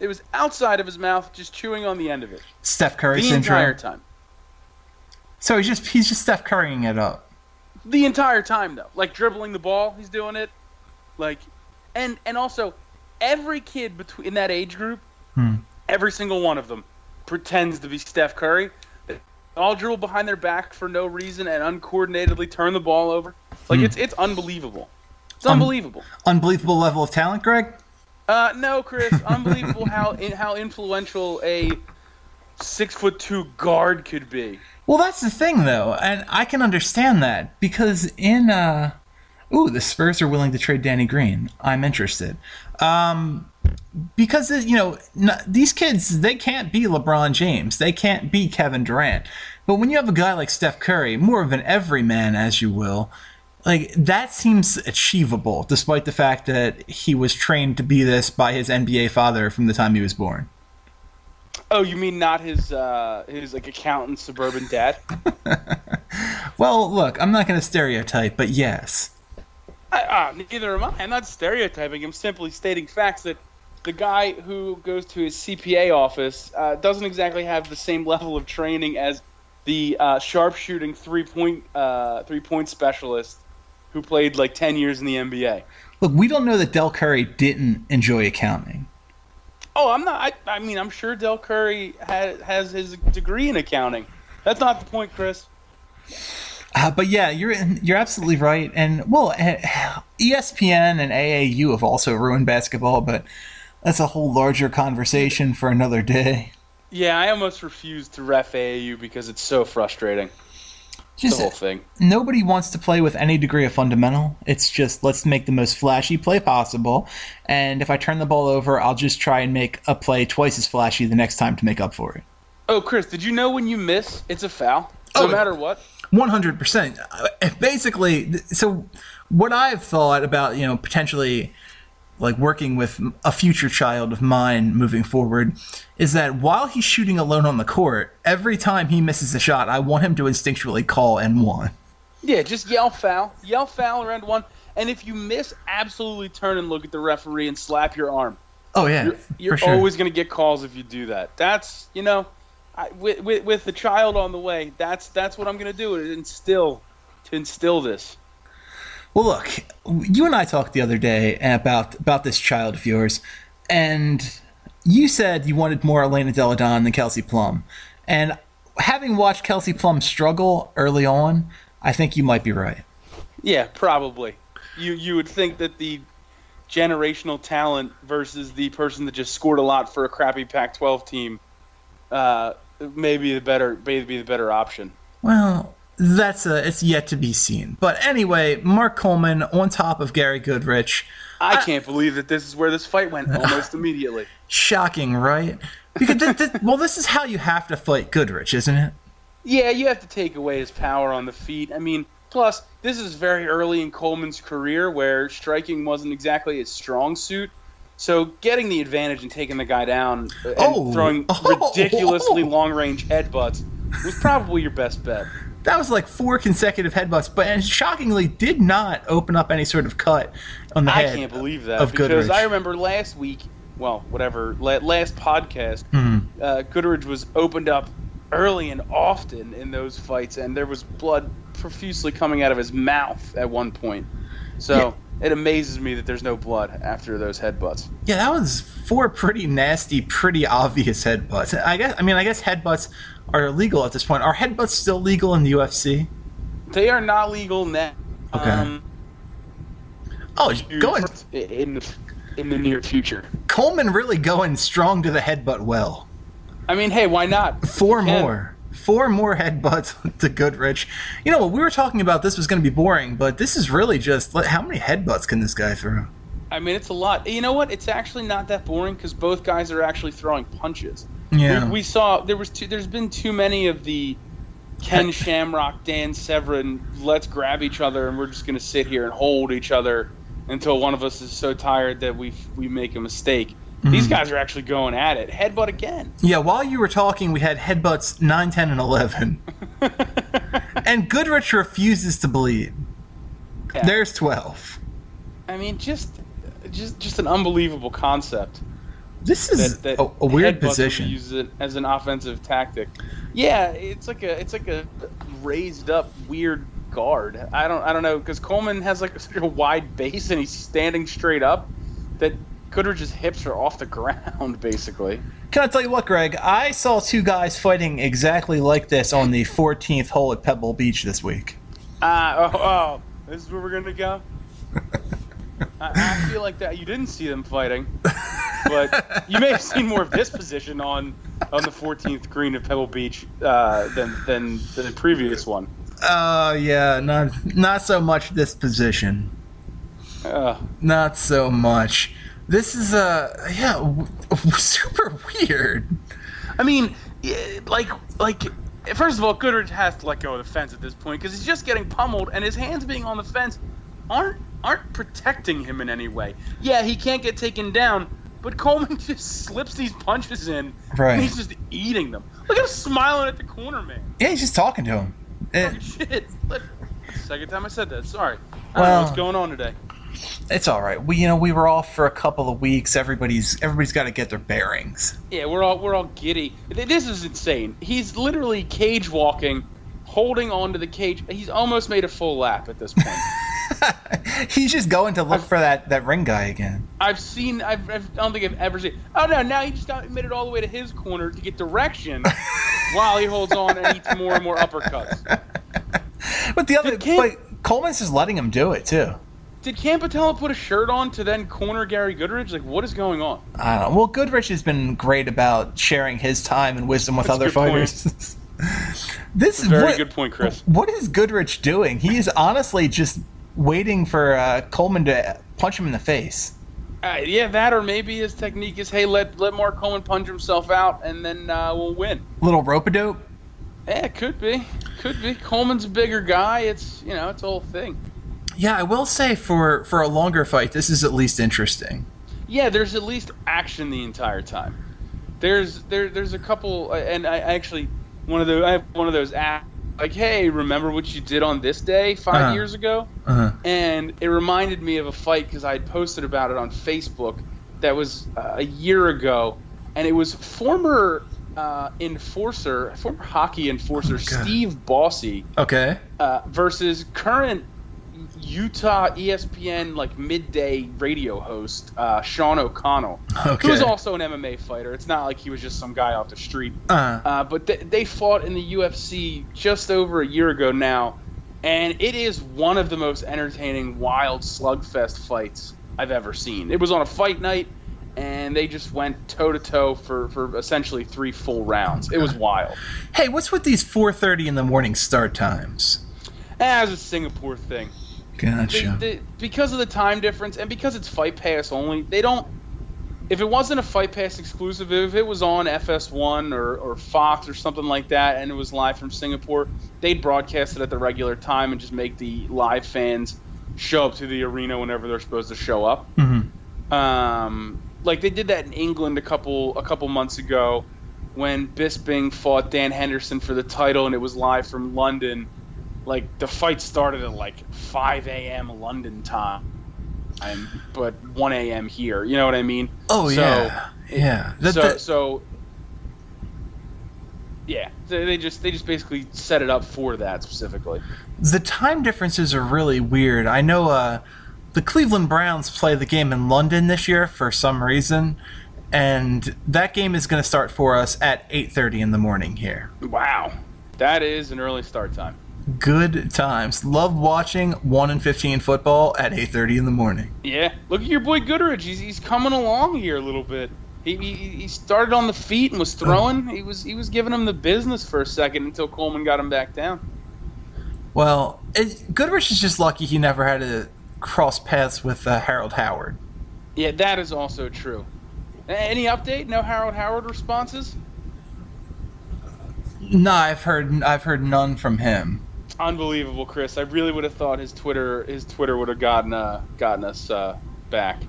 It was outside of his mouth, just chewing on the end of it Steph Curry the syndrome. entire time. So he's just he's just Steph Currying it up. the entire time though like dribbling the ball he's doing it like and and also every kid between in that age group Hmm. every single one of them pretends to be steph curry they all dribble behind their back for no reason and uncoordinatedly turn the ball over like Hmm. it's it's unbelievable it's Um, unbelievable Unbelievable level of talent, Greg. uh no chris unbelievable *laughs* how in, how influential a six foot two guard could be Well, that's the thing, though, and I can understand that because in uh, ooh, the Spurs are willing to trade Danny Green. I'm interested, um, because you know n- these kids they can't be LeBron James, they can't be Kevin Durant, but when you have a guy like Steph Curry, more of an everyman, as you will. Like that seems achievable, despite the fact that he was trained to be this by his NBA father from the time he was born. oh you mean not his uh his like accountant suburban dad *laughs* Well, look, I'm not going to stereotype, but yes. I, uh, neither am I. I'm not stereotyping. I'm simply stating facts that the guy who goes to his CPA office uh, doesn't exactly have the same level of training as the uh, sharpshooting three point uh, three point specialist who played like ten years in the NBA. Look, we don't know that Del Curry didn't enjoy accounting. Oh, I'm not. I, I mean, I'm sure Del Curry has has his degree in accounting. That's not the point, Chris. Uh, but yeah, you're you're absolutely right. And well, eh, ESPN and AAU have also ruined basketball, but that's a whole larger conversation for another day. Yeah, I almost refuse to ref AAU because it's so frustrating. The whole thing. nobody wants to play with any degree of fundamental. It's just let's make the most flashy play possible. And if I turn the ball over, I'll just try and make a play twice as flashy the next time to make up for it. Oh, Chris, did you know when you miss, it's a foul? No Oh, matter what. One hundred percent. Basically, so what I've thought about, you know, potentially like working with a future child of mine moving forward is that while he's shooting alone on the court, every time he misses a shot, I want him to instinctually call and one. Yeah, just yell foul. Yell foul around one. And if you miss, absolutely turn and look at the referee and slap your arm. Oh yeah, You're, you're sure. always going to get calls if you do that. That's, you know, I, with, with, with the child on the way, that's that's what I'm going to do instill, to instill this. Well, look, you and I talked the other day about about this child of yours, and you said you wanted more Elena Delle Donne than Kelsey Plum. And having watched Kelsey Plum struggle early on, I think you might be right. Yeah, probably. You you would think that the generational talent versus the person that just scored a lot for a crappy Pac-12 team, uh, maybe the better maybe be the better option. Well, that's a, it's yet to be seen. But anyway, Mark Coleman on top of Gary Goodridge. I can't believe that this is where this fight went *laughs* almost immediately. Shocking, right? Because th- th- well, this is how you have to fight Goodridge, isn't it? Yeah, you have to take away his power on the feet. I mean, plus this is very early in Coleman's career where striking wasn't exactly his strong suit. So getting the advantage and taking the guy down and Oh. throwing Oh. *laughs* ridiculously long range headbutts was probably your best bet. That was like four consecutive headbutts, but and shockingly did not open up any sort of cut on the I head. I can't believe that of because Goodridge. I remember last week, well, whatever, last podcast, Mhm. uh, Goodridge was opened up early and often in those fights, and there was blood profusely coming out of his mouth at one point. So it amazes me that there's no blood after those headbutts. Yeah, that was four pretty nasty, pretty obvious headbutts. I guess. I mean, I guess headbutts are illegal at this point. Are headbutts still legal in the UFC? They are not legal now. Okay. Um, Oh, going in the, in the near future. Coleman really going strong to the headbutt well. I mean, hey, why not? Four more. Four more headbutts *laughs* to Goodridge. You know what? We were talking about this was going to be boring, but this is really just how many headbutts can this guy throw? I mean, it's a lot. You know what? It's actually not that boring because both guys are actually throwing punches. Yeah. We, we saw there was too, there's been too many of the Ken Shamrock, Dan Severn, let's grab each other and we're just gonna sit here and hold each other until one of us is so tired that we we make a mistake. These Mhm. guys are actually going at it. Headbutt again. yeah, while you were talking, we had headbutts 9, 10, and 11. *laughs* And Goodridge refuses to bleed. Yeah. There's 12. I mean, just just just an unbelievable concept. This is that, that a, a weird position. Use it as an offensive tactic. Yeah, it's like a it's like a raised up weird guard. I don't I don't know because Coleman has like *laughs* such a wide base and he's standing straight up that Goodridge's hips are off the *laughs* ground basically. Can I tell you what, Greg? I saw two guys fighting exactly like this on the 14th hole at Pebble Beach this week. Ah, oh, oh, this is where we're gonna go. I, I feel like that you didn't see them fighting, but you may have seen more of this position on on the 14th green of Pebble Beach uh, than than the previous one. Uh, yeah, not not so much this position. Uh, Not so much. This is uh, yeah, w- w- super weird. I mean, like like first of all, Goodridge has to let go of the fence at this point because he's just getting pummeled, and his hands being on the fence aren't aren't protecting him in any way. Yeah, he can't get taken down, but Coleman *laughs* just slips these punches in, Right. and he's just eating them. Look at him smiling at the corner man. Yeah, he's just talking to him. Eh, Fucking shit. Look, second time I said that. Sorry. I don't know Well- what's going on today. it's all right. We, you know, we were off for a couple of weeks. Everybody's everybody's got to get their bearings. Yeah, we're all we're all giddy. This is insane. He's literally cage walking, holding onto the cage. He's almost made a full lap at this point. *laughs* *laughs* he's just going to look for that that ring guy again. I've seen. I've, I've, I don't think I've ever seen. Oh no! Now he just got made it all the way to his corner to get direction, *laughs* while he holds on and eats more and more uppercuts. *laughs* But the other, Cam- but Coleman's just letting him do it too. Did Campatella put a shirt on to then corner Gary Goodridge? Like, what is going on? I don't know. Well, Goodridge has been great about sharing his time and wisdom with That's other fighters. this is Very what, good point, Chris. What is Goodridge doing? He is honestly just waiting for uh, Coleman to punch him in the face. Uh, yeah, that or maybe his technique is, hey, let let Mark Coleman punch himself out, and then uh, we'll win. Little rope a dope. Yeah, it could be. Could be. Coleman's a bigger guy. It's you know, it's a whole thing. Yeah, I will say for for a longer fight, this is at least interesting. Yeah, there's at least action the entire time. There's there there's a couple, uh, and I actually one of the I have one of those apps like, hey, remember what you did on this day 5 Uh-huh. years ago? Uh-huh. And it reminded me of a fight because I had posted about it on Facebook that was uh, a year ago, and it was former uh, enforcer, former hockey enforcer Oh Steve Bossé Okay. uh, versus current Utah ESPN like midday radio host uh, Sean O'Connell, Okay. who's also an MMA fighter. It's not like he was just some guy off the street. Uh, Uh, but they, they fought in the UFC just over a year ago now, and it is one of the most entertaining wild slugfest fights I've ever seen. It was on a fight night, and they just went toe to toe for for essentially three full rounds. It was wild. hey, what's with these 4:30 in the morning start times? As a Singapore thing. They, Gotcha. they, because of the time difference and because it's fight pass only, they don't if it wasn't a Fight Pass exclusive, if it was on FS1 or, or Fox or something like that, and it was live from Singapore, they'd broadcast it at the regular time and just make the live fans show up to the arena whenever they're supposed to show up. Mm-hmm. Um, like they did that in England a couple a couple months ago when Bisping fought Dan Henderson for the title, and it was live from London. Like the fight started at like 5 a.m. London time but 1 a.m. here. You know what I mean? Oh So, yeah, yeah. That- so that- so yeah, they they just they just basically set it up for that specifically. the time differences are really weird. I know uh, the Cleveland Browns play the game in London this year for some reason, and that game is going to start for us at 8:30 in the morning here. Wow, that is an early start time. Good times. Love watching 1 and 15 football at 8:30 in the morning. Yeah, look at your boy Goodridge. He's, he's coming along here a little bit. He, he, he started on the feet and was throwing. He was he was giving him the business for a second until Coleman got him back down. Well, it, Goodridge is just lucky he never had to cross paths with uh, Harold Howard. Yeah, that is also true. Any update? No Harold Howard responses? No, I've heard I've heard none from him. Unbelievable, Chris. I really would have thought his Twitter his Twitter would have gotten uh, gotten us uh, back.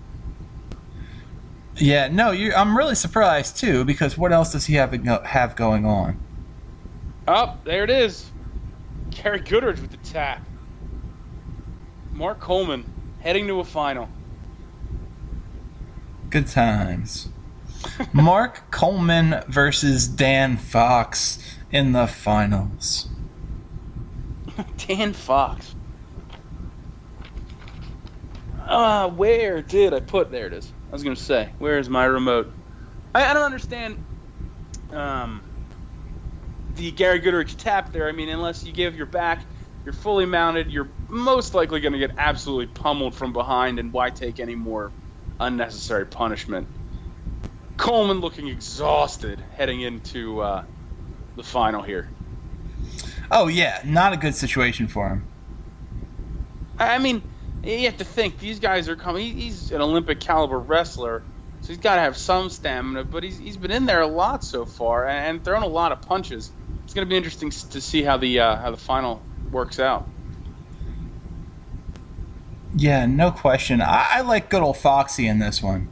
Yeah, no, you, I'm really surprised too because what else does he have have going on? Oh, there it is. Gary Goodridge with the tap. Mark Coleman heading to a final. Good times. Mark Coleman versus Dan Fox in the finals. *laughs* Dan Fox. Uh, where did I put? There it is. I was gonna say, where is my remote? I, I don't understand. Um, the Gary Goodridge tap there. I mean, unless you give your back, you're fully mounted. You're most likely gonna get absolutely pummeled from behind, and why take any more unnecessary punishment? Coleman looking exhausted heading into uh, the final here. Oh yeah, not a good situation for him. I mean, you have to think these guys are coming. He's an Olympic caliber wrestler, so he's got to have some stamina. But he's he's been in there a lot so far and thrown a lot of punches. It's going to be interesting to see how the uh, how the final works out. Yeah, no question. I, I like good old Foxy in this one.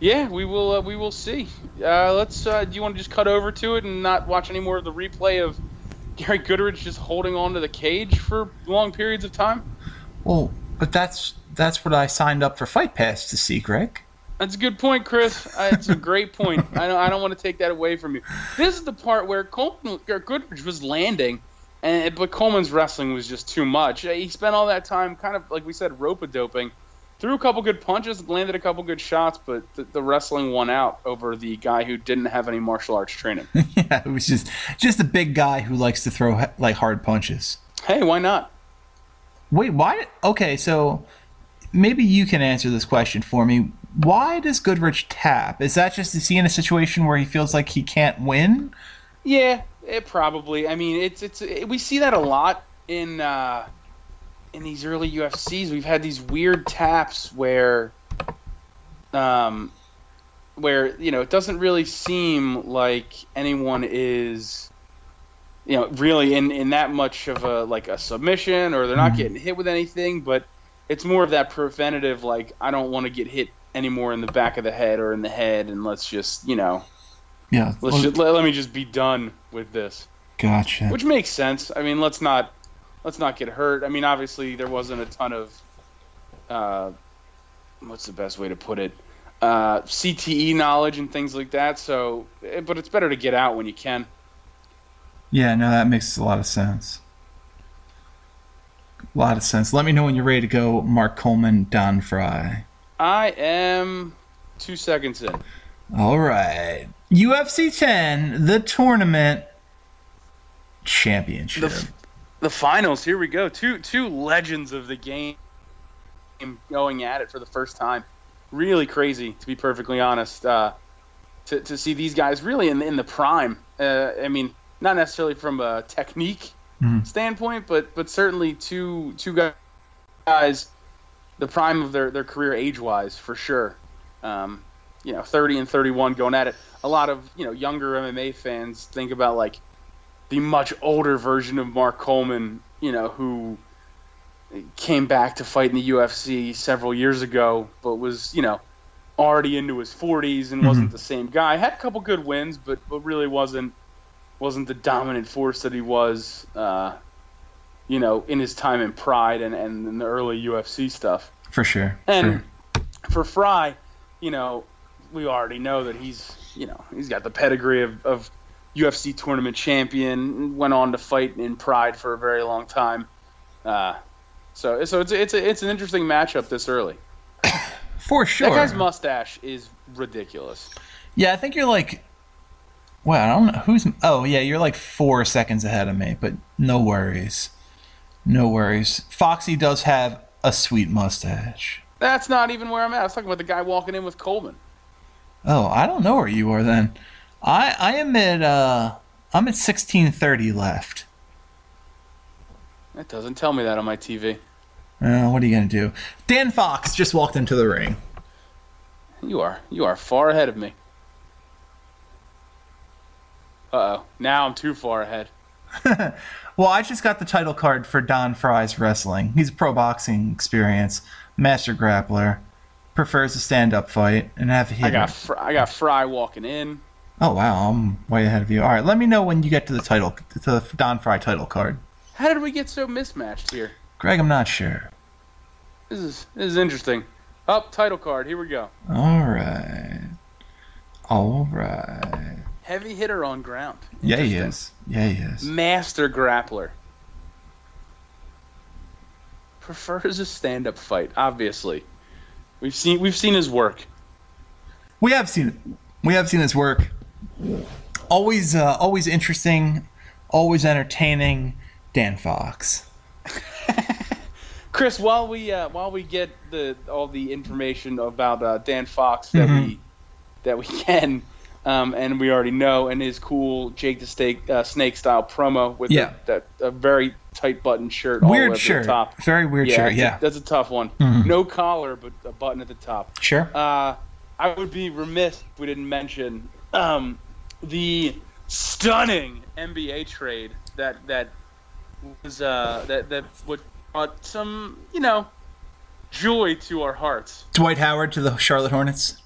Yeah, we will uh, we will see. Uh, let's. Uh, do you want to just cut over to it and not watch any more of the replay of Gary Goodridge just holding on to the cage for long periods of time? Well, but that's that's what I signed up for Fight Pass to see, Greg. That's a good point, Chris. It's a great point. I don't, I don't want to take that away from you. This is the part where Coleman, Goodridge was landing, and but Coleman's wrestling was just too much. He spent all that time, kind of like we said, rope a doping. Threw a couple good punches, landed a couple good shots, but the, the wrestling won out over the guy who didn't have any martial arts training. *laughs* yeah, it was just just a big guy who likes to throw like hard punches. hey, why not? Wait, why? Okay, so maybe you can answer this question for me. Why does Goodridge tap? Is that just is he in a situation where he feels like he can't win? Yeah, it probably. I mean, it's it's it, we see that a lot in uh, in these early UFCs. We've had these weird taps where, um, where you know it doesn't really seem like anyone is, you know, really in in that much of a like a submission or they're not Mhm. getting hit with anything, but it's more of that preventative like I don't want to get hit anymore in the back of the head or in the head, and let's just you know Yeah, let's just, let, let me just be done with this gotcha. which makes sense i mean let's not let's not get hurt i mean obviously there wasn't a ton of uh, what's the best way to put it uh, cte knowledge and things like that so eh, but it's better to get out when you can Yeah, no, that makes a lot of sense. A lot of sense. Let me know when you're ready to go, Mark Coleman, Don Frye. i am two seconds in All right. UFC 10, the tournament championship. the, the finals. Here we go. Two two legends of the game going at it for the first time. Really crazy to be perfectly honest uh, to, to see these guys really in, in the prime. Uh, i mean not necessarily from a technique Mhm. standpoint but but certainly two two guys the prime of their, their career age wise for sure. Um, you know, 30 and 31 going at it. A lot of you know younger MMA fans think about like the much older version of Mark Coleman, you know, who came back to fight in the UFC several years ago, but was you know already into his 40s and wasn't Mhm. the same guy. Had a couple good wins, but but really wasn't wasn't the dominant force that he was, uh, you know, in his time in Pride and and in the early UFC stuff. For sure. And Sure. for Frye, you know, we already know that he's, you know, he's got the pedigree of, of UFC tournament champion. Went on to fight in Pride for a very long time. Uh, so, so it's it's a, it's an interesting matchup this early. *coughs* For sure. That guy's mustache is ridiculous. Yeah, I think you're like. Well, I don't know who's. Oh, yeah, you're like four seconds ahead of me, but no worries. No worries. Foxy does have a sweet mustache. That's not even where I'm at. I was talking about the guy walking in with Coleman. Oh, I don't know where you are then. I I am at uh I'm at sixteen thirty left. That doesn't tell me that on my TV. Uh, what are you gonna do? Dan Fox just walked into the ring. You are you are far ahead of me. Uh oh. Now I'm too far ahead. *laughs* Well, I just got the title card for Don Frye's wrestling. He's a pro boxing experience, master grappler, prefers a stand up fight, and have a I hitter. got Fr- I got Frye walking in. Oh wow, I'm way ahead of you. All right, let me know when you get to the title, to the Don Frye title card. How did we get so mismatched here? Greg, I'm not sure. This is this is interesting. Up title card. Here we go. All right, all right. Heavy hitter on ground. Yeah, he is. Yeah, he is. Master grappler. Prefers a stand-up fight. Obviously, we've seen we've seen his work. We have seen it. We have seen his work. Always, uh, always interesting, always entertaining. Dan Fox. *laughs* Chris, while we uh, while we get the all the information about uh, Dan Fox that Mhm. we that we can, um, and we already know, and his cool Jake the Snake uh, Snake style promo with Yeah. the, that a very tight button shirt, all the way Weird shirt. the top. Very weird yeah, shirt. that's a- Yeah. that's a tough one. Mhm. No collar, but a button at the top. Sure. Uh, I would be remiss if we didn't mention um, the stunning NBA trade that that was uh, that that would brought some you know joy to our hearts. Dwight Howard to the Charlotte Hornets.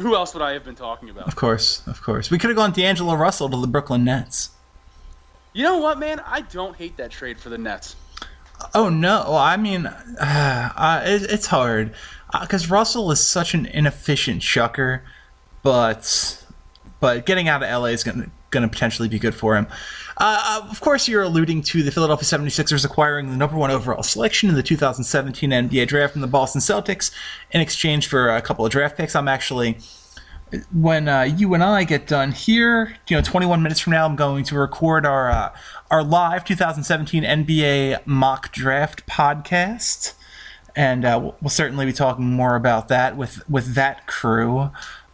Who else would I have been talking about? Of course, of course. We could have gone D'Angelo Russell to the Brooklyn Nets. You know what, man? I don't hate that trade for the Nets. Oh no! Well, I mean, uh, *sighs* uh, it, it's hard because Russell is such an inefficient chucker, but but getting out of LA is going to going to potentially be good for him. Uh, uh, of course, you're alluding to the Philadelphia 76ers acquiring the number one overall selection in the 2017 NBA draft from the Boston Celtics in exchange for a couple of draft picks. I'm actually when uh, you and I get done here, you know, 21 minutes from now, I'm going to record our uh, our live 2017 NBA mock draft podcast, and uh, we'll, we'll certainly be talking more about that with with that crew.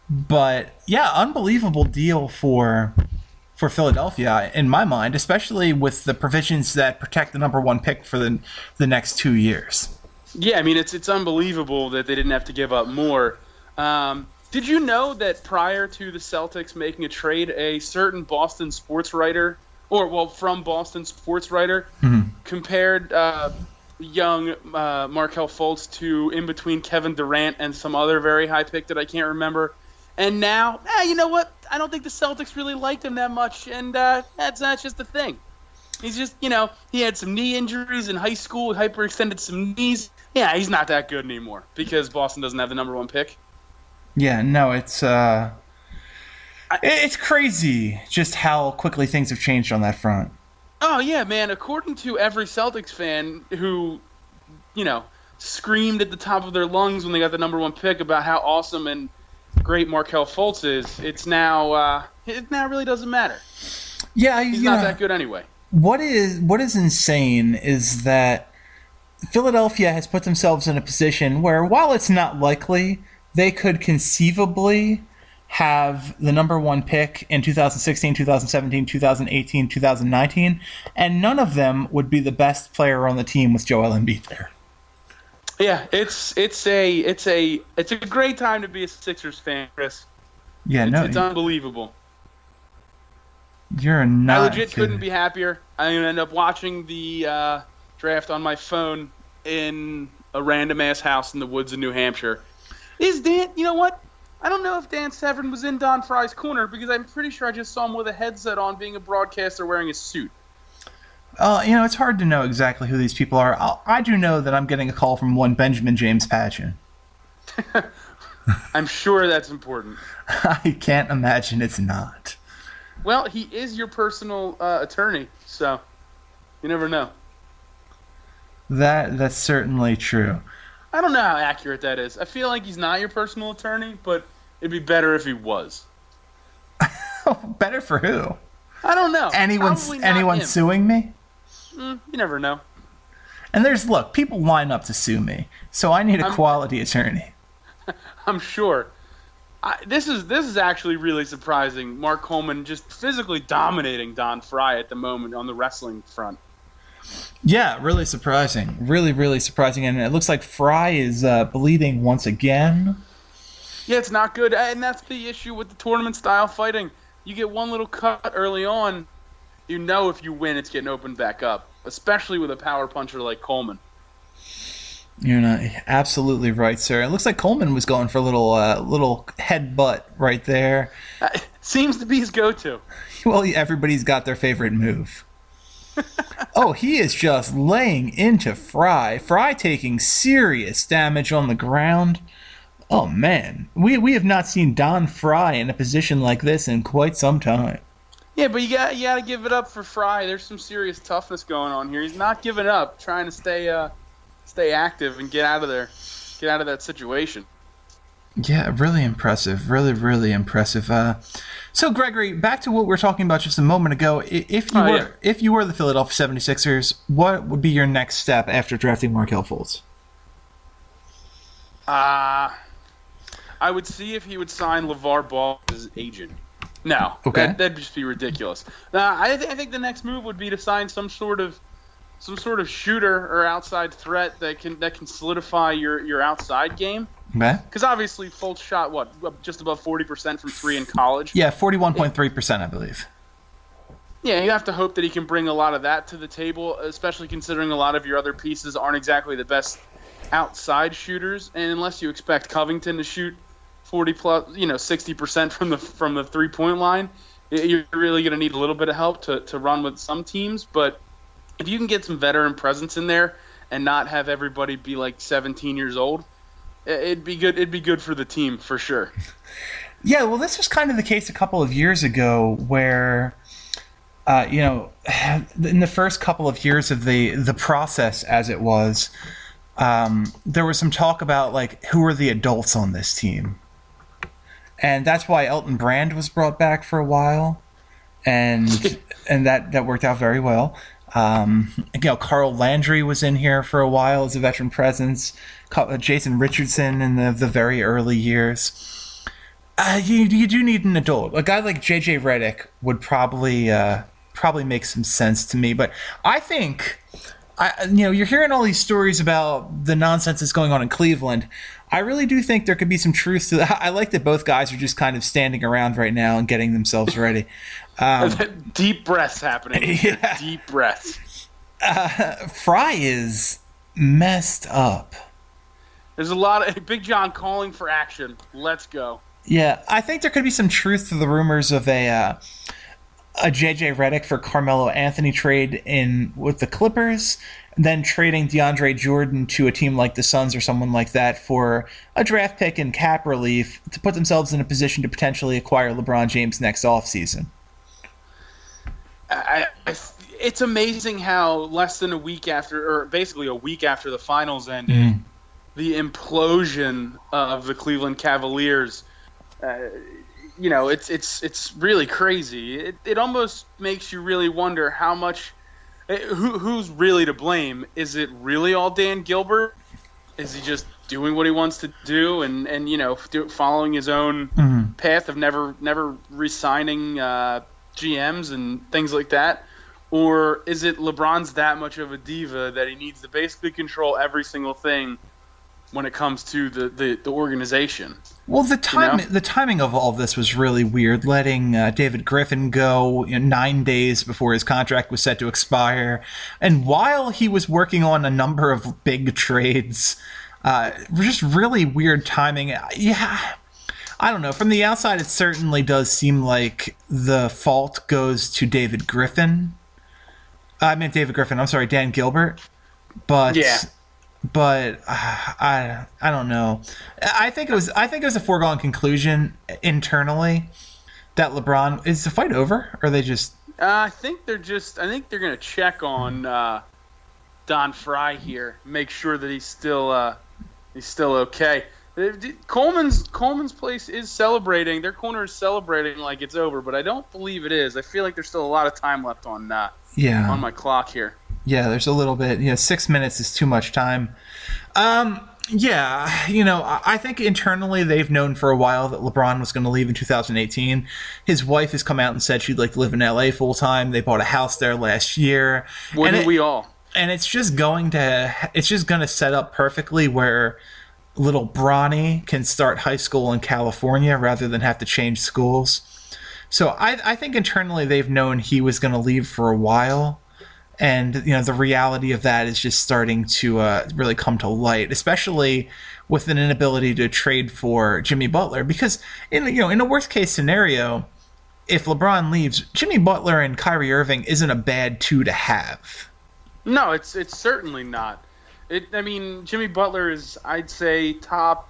But yeah, unbelievable deal for for Philadelphia in my mind, especially with the provisions that protect the number one pick for the the next two years. Yeah, I mean it's it's unbelievable that they didn't have to give up more. Um, did you know that prior to the Celtics making a trade, a certain Boston sports writer, or well, from Boston sports writer, compared uh, young uh, Markelle Fultz to in between Kevin Durant and some other very high pick that I can't remember. And now, eh, you know what? I don't think the Celtics really liked him that much, and uh, that's that's just the thing. He's just, you know, he had some knee injuries in high school, hyperextended some knees. Yeah, he's not that good anymore because Boston doesn't have the number one pick. Yeah, no, it's uh, I- it's crazy just how quickly things have changed on that front. Oh yeah, man. According to every Celtics fan who, you know, screamed at the top of their lungs when they got the number one pick about how awesome and great Markelle Fultz is, it's now uh, it now really doesn't matter. Yeah, He's not know, that good anyway. what is what is insane is that Philadelphia has put themselves in a position where, while it's not likely, they could conceivably have the number one pick in 2016, 2017, 2018, 2019, and none of them would be the best player on the team with Joel Embiid there. Yeah, it's it's a it's a it's a great time to be a Sixers fan, Chris. Yeah, It's, no, it's unbelievable. you're not. I legit kidding. couldn't be happier. I'm gonna end up watching the uh, draft on my phone in a random ass house in the woods of New Hampshire. Is Dan? You know what? I don't know if Dan Severn was in Don Frye's corner because I'm pretty sure I just saw him with a headset on, being a broadcaster wearing a suit. Uh, you know, it's hard to know exactly who these people are. I'll, I do know that I'm getting a call from one Benjamin James Patchen. *laughs* I'm sure that's important. *laughs* I can't imagine it's not. Well, he is your personal uh, attorney, so you never know. That that's certainly true. I don't know how accurate that is. I feel like he's not your personal attorney, but it'd be better if he was. *laughs* Better for who? I don't know. Anyone anyone him. suing me? Mm, you never know. And there's look, people line up to sue me, so I need a I'm- quality attorney. *laughs* I'm sure. I, this is this is actually really surprising. Mark Coleman just physically dominating Don Frye at the moment on the wrestling front. Yeah, really surprising. Really, really surprising. And it looks like Frye is uh, bleeding once again. Yeah, it's not good, and that's the issue with the tournament style fighting. You get one little cut early on, you know if you win, it's getting opened back up, especially with a power puncher like Coleman. You're not absolutely right, sir. It looks like Coleman was going for a little uh, little headbutt right there. Uh, Seems to be his go-to. *laughs* Well, everybody's got their favorite move. *laughs* oh, he is just laying into Frye. Frye taking serious damage on the ground. Oh man, we we have not seen Don Frye in a position like this in quite some time. Yeah, but you got you got to give it up for Frye. There's some serious toughness going on here. He's not giving up, trying to stay uh, stay active and get out of there, get out of that situation. Yeah, really impressive. Really, really impressive. Uh, so, Gregory, back to what we were talking about just a moment ago. If you Oh, were yeah. if you were the Philadelphia 76ers, what would be your next step after drafting Markelle Fultz? Uh, I would see if he would sign LaVar Ball as his agent. No, Okay. that, that'd just be ridiculous. Nah, I, th- I think the next move would be to sign some sort of some sort of shooter or outside threat that can that can solidify your your outside game. Okay. Because obviously, Fultz shot what just above forty percent from three in college. Yeah, 41.3%, I believe. Yeah, you have to hope that he can bring a lot of that to the table, especially considering a lot of your other pieces aren't exactly the best outside shooters. And unless you expect Covington to shoot 40 plus, you know, 60% from the from the three point line, you're really going to need a little bit of help to, to run with some teams. But if you can get some veteran presence in there and not have everybody be like 17 years old, it'd be good. It'd be good for the team for sure. *laughs* Yeah, well, this was kind of the case a couple of years ago where, uh, you know, *sighs* in the first couple of years of the the process, as it was, um, there was some talk about like who are the adults on this team, and that's why Elton Brand was brought back for a while, and *laughs* and that that worked out very well. Um, you know, Carl Landry was in here for a while as a veteran presence. Jason Richardson in the the very early years. Uh, you you do need an adult. A guy like JJ Redick would probably uh, probably make some sense to me. But I think, I you know, you're hearing all these stories about the nonsense that's going on in Cleveland. I really do think there could be some truth to that. *laughs* I like that both guys are just kind of standing around right now and getting themselves ready. *laughs* Um, deep breaths happening. *laughs* Yeah. Deep breaths. Frye is messed up. There's a lot of Big John calling for action. Let's go. Yeah, I think there could be some truth to the rumors of a uh, a JJ Redick for Carmelo Anthony trade in with the Clippers, then trading DeAndre Jordan to a team like the Suns or someone like that for a draft pick and cap relief to put themselves in a position to potentially acquire LeBron James next offseason. I, I, it's amazing how less than a week after, or basically a week after the finals ended, the implosion of the Cleveland Cavaliers. Uh, you know, it's it's it's really crazy. It, it almost makes you really wonder how much. eh, Who, who's really to blame? Is it really all Dan Gilbert? Is he just doing what he wants to do and, and you know do, following his own path of never never resigning uh, GMs and things like that? Or is it LeBron's that much of a diva that he needs to basically control every single thing when it comes to the the, the organization. Well, the time You know? the timing of all of this was really weird. Letting uh, David Griffin go you know, nine days before his contract was set to expire, and while he was working on a number of big trades, uh, just really weird timing. Yeah, I don't know. From the outside, it certainly does seem like the fault goes to David Griffin. I meant David Griffin. I'm sorry, Dan Gilbert. But Yeah. But uh, I I don't know. I think it was I think it was a foregone conclusion internally that LeBron is the fight over, or they just Uh, I think they're just. I think they're gonna check on uh, Don Frye here, make sure that he's still uh, he's still okay. Uh, Coleman's Coleman's place is celebrating. Their corner is celebrating like it's over, but I don't believe it is. I feel like there's still a lot of time left on uh, yeah on my clock here. Yeah. There's a little bit. You know, six minutes is too much time. Um. Yeah, you know, I think internally they've known for a while that LeBron was going to leave in 2018. His wife has come out and said she'd like to live in LA full time. They bought a house there last year. And Wouldn't it- we all? and it's just going to it's just going to set up perfectly where little Bronny can start high school in California rather than have to change schools. So I, I think internally they've known he was going to leave for a while, and you know the reality of that is just starting to uh, really come to light, especially with an inability to trade for Jimmy Butler. Because in you know in a worst case scenario, if LeBron leaves, Jimmy Butler and Kyrie Irving isn't a bad two to have. No, it's it's certainly not. It. I mean, Jimmy Butler is, I'd say, top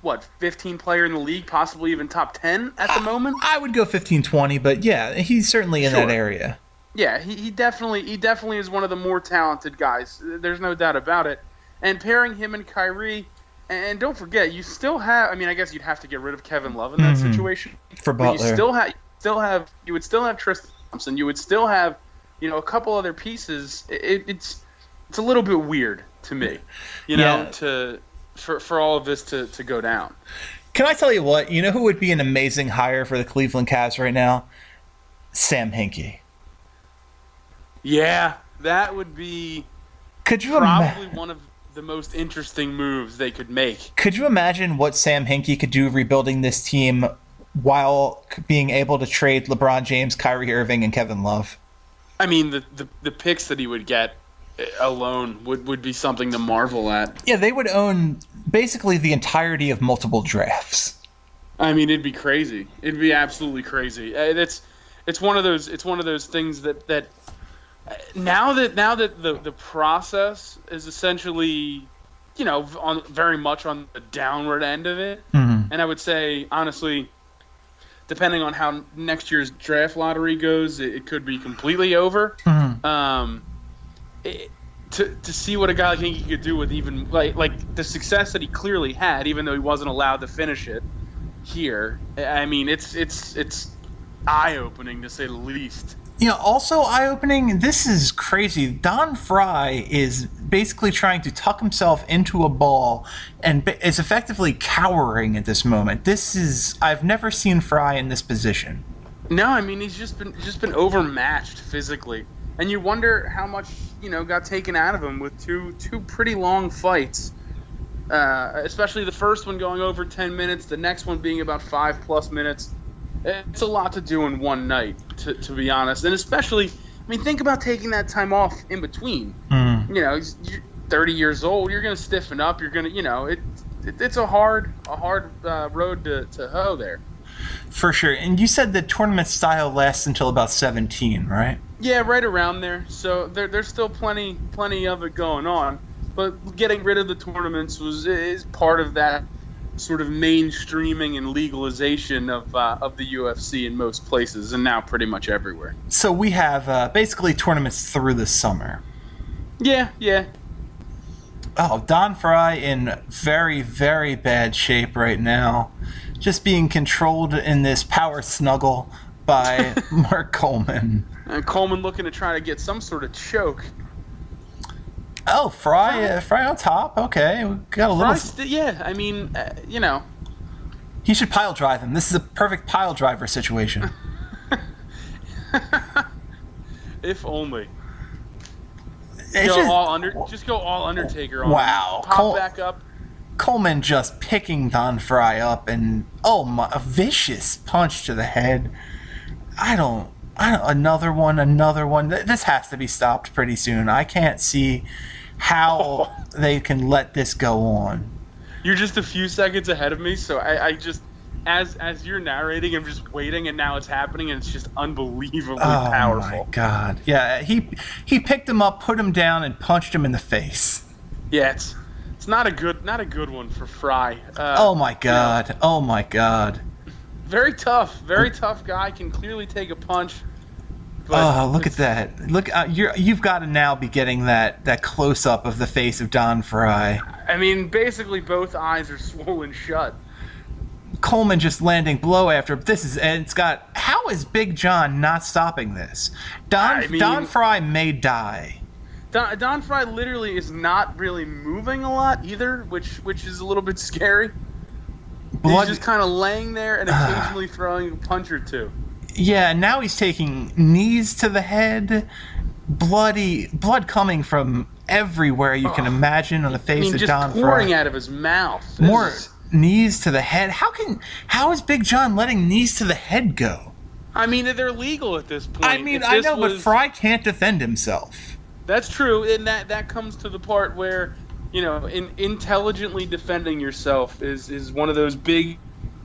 what 15 player in the league, possibly even top 10 at the moment. I would go 15 20, but yeah, he's certainly in that area. Yeah, he, he definitely he definitely is one of the more talented guys. There's no doubt about it. And pairing him and Kyrie, and don't forget, you still have. I mean, I guess you'd have to get rid of Kevin Love in that Mhm. situation. For But Butler. you still have still have you would still have Tristan Thompson. You would still have you know a couple other pieces. It, it's it's a little bit weird to me, you know, Yeah. to for for all of this to to go down. Can I tell you what? You know who would be an amazing hire for the Cleveland Cavs right now? Sam Hinkie. Yeah, that would be Could you probably ima- one of the most interesting moves they could make. could you imagine what Sam Hinkie could do rebuilding this team while being able to trade LeBron James, Kyrie Irving, and Kevin Love? I mean, the, the the picks that he would get uh, alone would, would be something to marvel at. Yeah, they would own basically the entirety of multiple drafts. I mean, it'd be crazy. It'd be absolutely crazy. Uh, It's it's one of those it's one of those things that that now that now that the the process is essentially you know on very much on the downward end of it, Mhm. and I would say honestly. Depending on how next year's draft lottery goes, it, it could be completely over. Mhm. um, it, to to see what a guy like Hinkie could do with even like like the success that he clearly had, even though he wasn't allowed to finish it here. I mean, it's it's it's eye opening to say the least. You know, also eye opening, this is crazy. Don Frye is basically trying to tuck himself into a ball and is effectively cowering at this moment. This is, I've never seen Frye in this position. No, I mean he's just been just been overmatched physically, and you wonder how much you know got taken out of him with two two pretty long fights. Uh, especially the first one going over 10 minutes, the next one being about five plus minutes. It's a lot to do in one night, to, to be honest. And especially, I mean, think about taking that time off in between. Mm. You know, you're 30 years old, you're going to stiffen up. You're going to, you know, it, it it's a hard a hard uh, road to, to hoe there. For sure. And you said the tournament style lasts until about 17, right? Yeah, right around there. So there, there's still plenty plenty of it going on. But getting rid of the tournaments was is part of that sort of mainstreaming and legalization of uh, of the UFC in most places and now pretty much everywhere. So we have uh, basically tournaments through the summer. Yeah, yeah. Oh, Don Frye in very, very bad shape right now. Just being controlled in this power snuggle by *laughs* Mark Coleman. And Coleman looking to try to get some sort of choke. Oh, Frye, uh, Frye on top. Okay, we got a little. St- yeah, I mean, uh, you know, He should pile drive him. This is a perfect pile driver situation. *laughs* if only. Go just- all under, just go all Undertaker on. him. Wow. Pop Cole- back up, Coleman just picking Don Frye up and oh my, a vicious punch to the head. I don't. I don't, another one, another one. This has to be stopped pretty soon. I can't see how *laughs* they can let this go on. You're just a few seconds ahead of me, so I, I just as as you're narrating, I'm just waiting, and now it's happening, and it's just unbelievably Oh powerful. my god! Yeah, he he picked him up, put him down, and punched him in the face. Yeah, it's it's not a good not a good one for Frye. Uh, Oh my god! Oh my god! very tough, very tough guy. Can clearly take a punch. But Oh, look at that! Look, uh, you're you've got to now be getting that that close up of the face of Don Frye. I mean, basically both eyes are *laughs* swollen shut. Coleman just landing blow after this is and it's got how is Big John not stopping this? Don I mean- Don Frye may die. Don, Don Frye literally is not really moving a lot either, which which is a little bit scary. Blood, He's just kind of laying there and occasionally throwing a punch or two. Yeah. Now he's taking knees to the head, bloody blood coming from everywhere you can imagine on the I face mean, of just Don pouring Frye. out of his mouth. This More is- knees to the head. How can how is Big John letting knees to the head go? I mean, they're legal at this point. I mean, I know, but Frye can't defend himself. That's true, and that that comes to the part where you know, in intelligently defending yourself is is one of those big.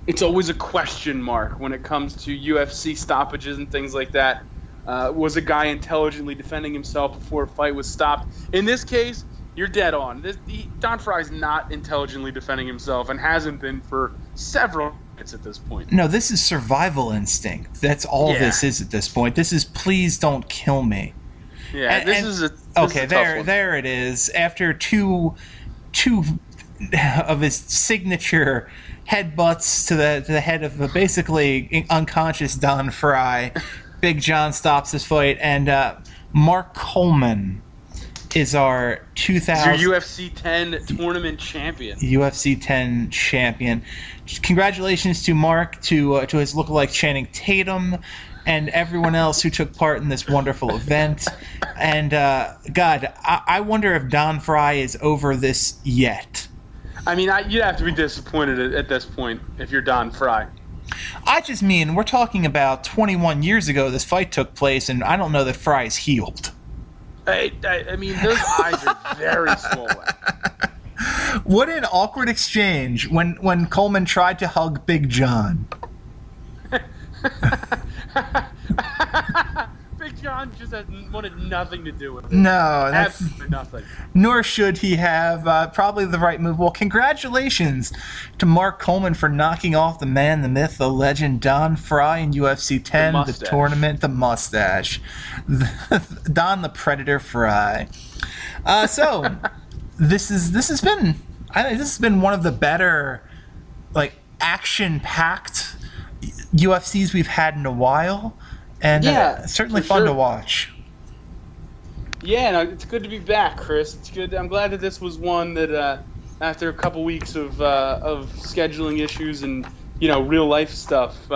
It's always a question mark when it comes to UFC stoppages and things like that. Uh, was a guy intelligently defending himself before a fight was stopped? In this case, you're dead on. This, he, Don Frye's not intelligently defending himself and hasn't been for several minutes at this point. No, this is survival instinct. That's all Yeah. this is at this point. This is please don't kill me. Yeah, And- this and- is a this okay, is a there, there it is. After two, two *laughs* of his signature headbutts to the to the head of a basically unconscious Don Frye, Big John stops his fight, and uh, Mark Coleman is our He's your UFC 10 tournament champion. UFC 10 champion. Congratulations to Mark, to uh, to his lookalike Channing Tatum, and everyone else who took part in this wonderful event. And uh, God, I-, I wonder if Don Frye is over this yet. I mean, I, you'd have to be disappointed at, at this point if you're Don Frye. I just mean we're talking about 21 years ago. This fight took place, and I don't know that Frye's healed. I, I, I mean, those *laughs* eyes are very swollen. What an awkward exchange when when Coleman tried to hug Big John. *laughs* *laughs* John just wanted nothing to do with it. No, that's Absolutely nothing. nor should he have. Uh, probably the right move. Well, congratulations to Mark Coleman for knocking off the man, the myth, the legend, Don Frye in UFC 10, the, mustache. tournament, the mustache, *laughs* Don the Predator Frye. Uh, so *laughs* this is this has been I think this has been one of the better like action packed UFCs we've had in a while, and uh, Yeah, certainly for fun to watch. Yeah, no, it's good to be back, Chris. It's good. I'm glad that this was one that, uh, after a couple weeks of uh, of scheduling issues and you know real life stuff, uh,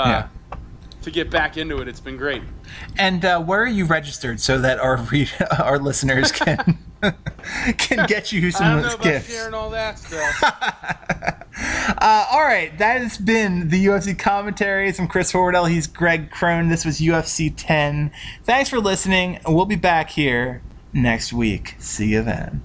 Yeah. to get back into it, it's been great. And uh, where are you registered so that our re- *laughs* our listeners can *laughs* can get you I some don't of know those about gifts? sharing all that stuff. *laughs* Uh, all right, that has been the UFC commentaries. I'm Chris Hordell. He's Greg Crone. This was UFC 10. Thanks for listening. We'll be back here next week. See you then.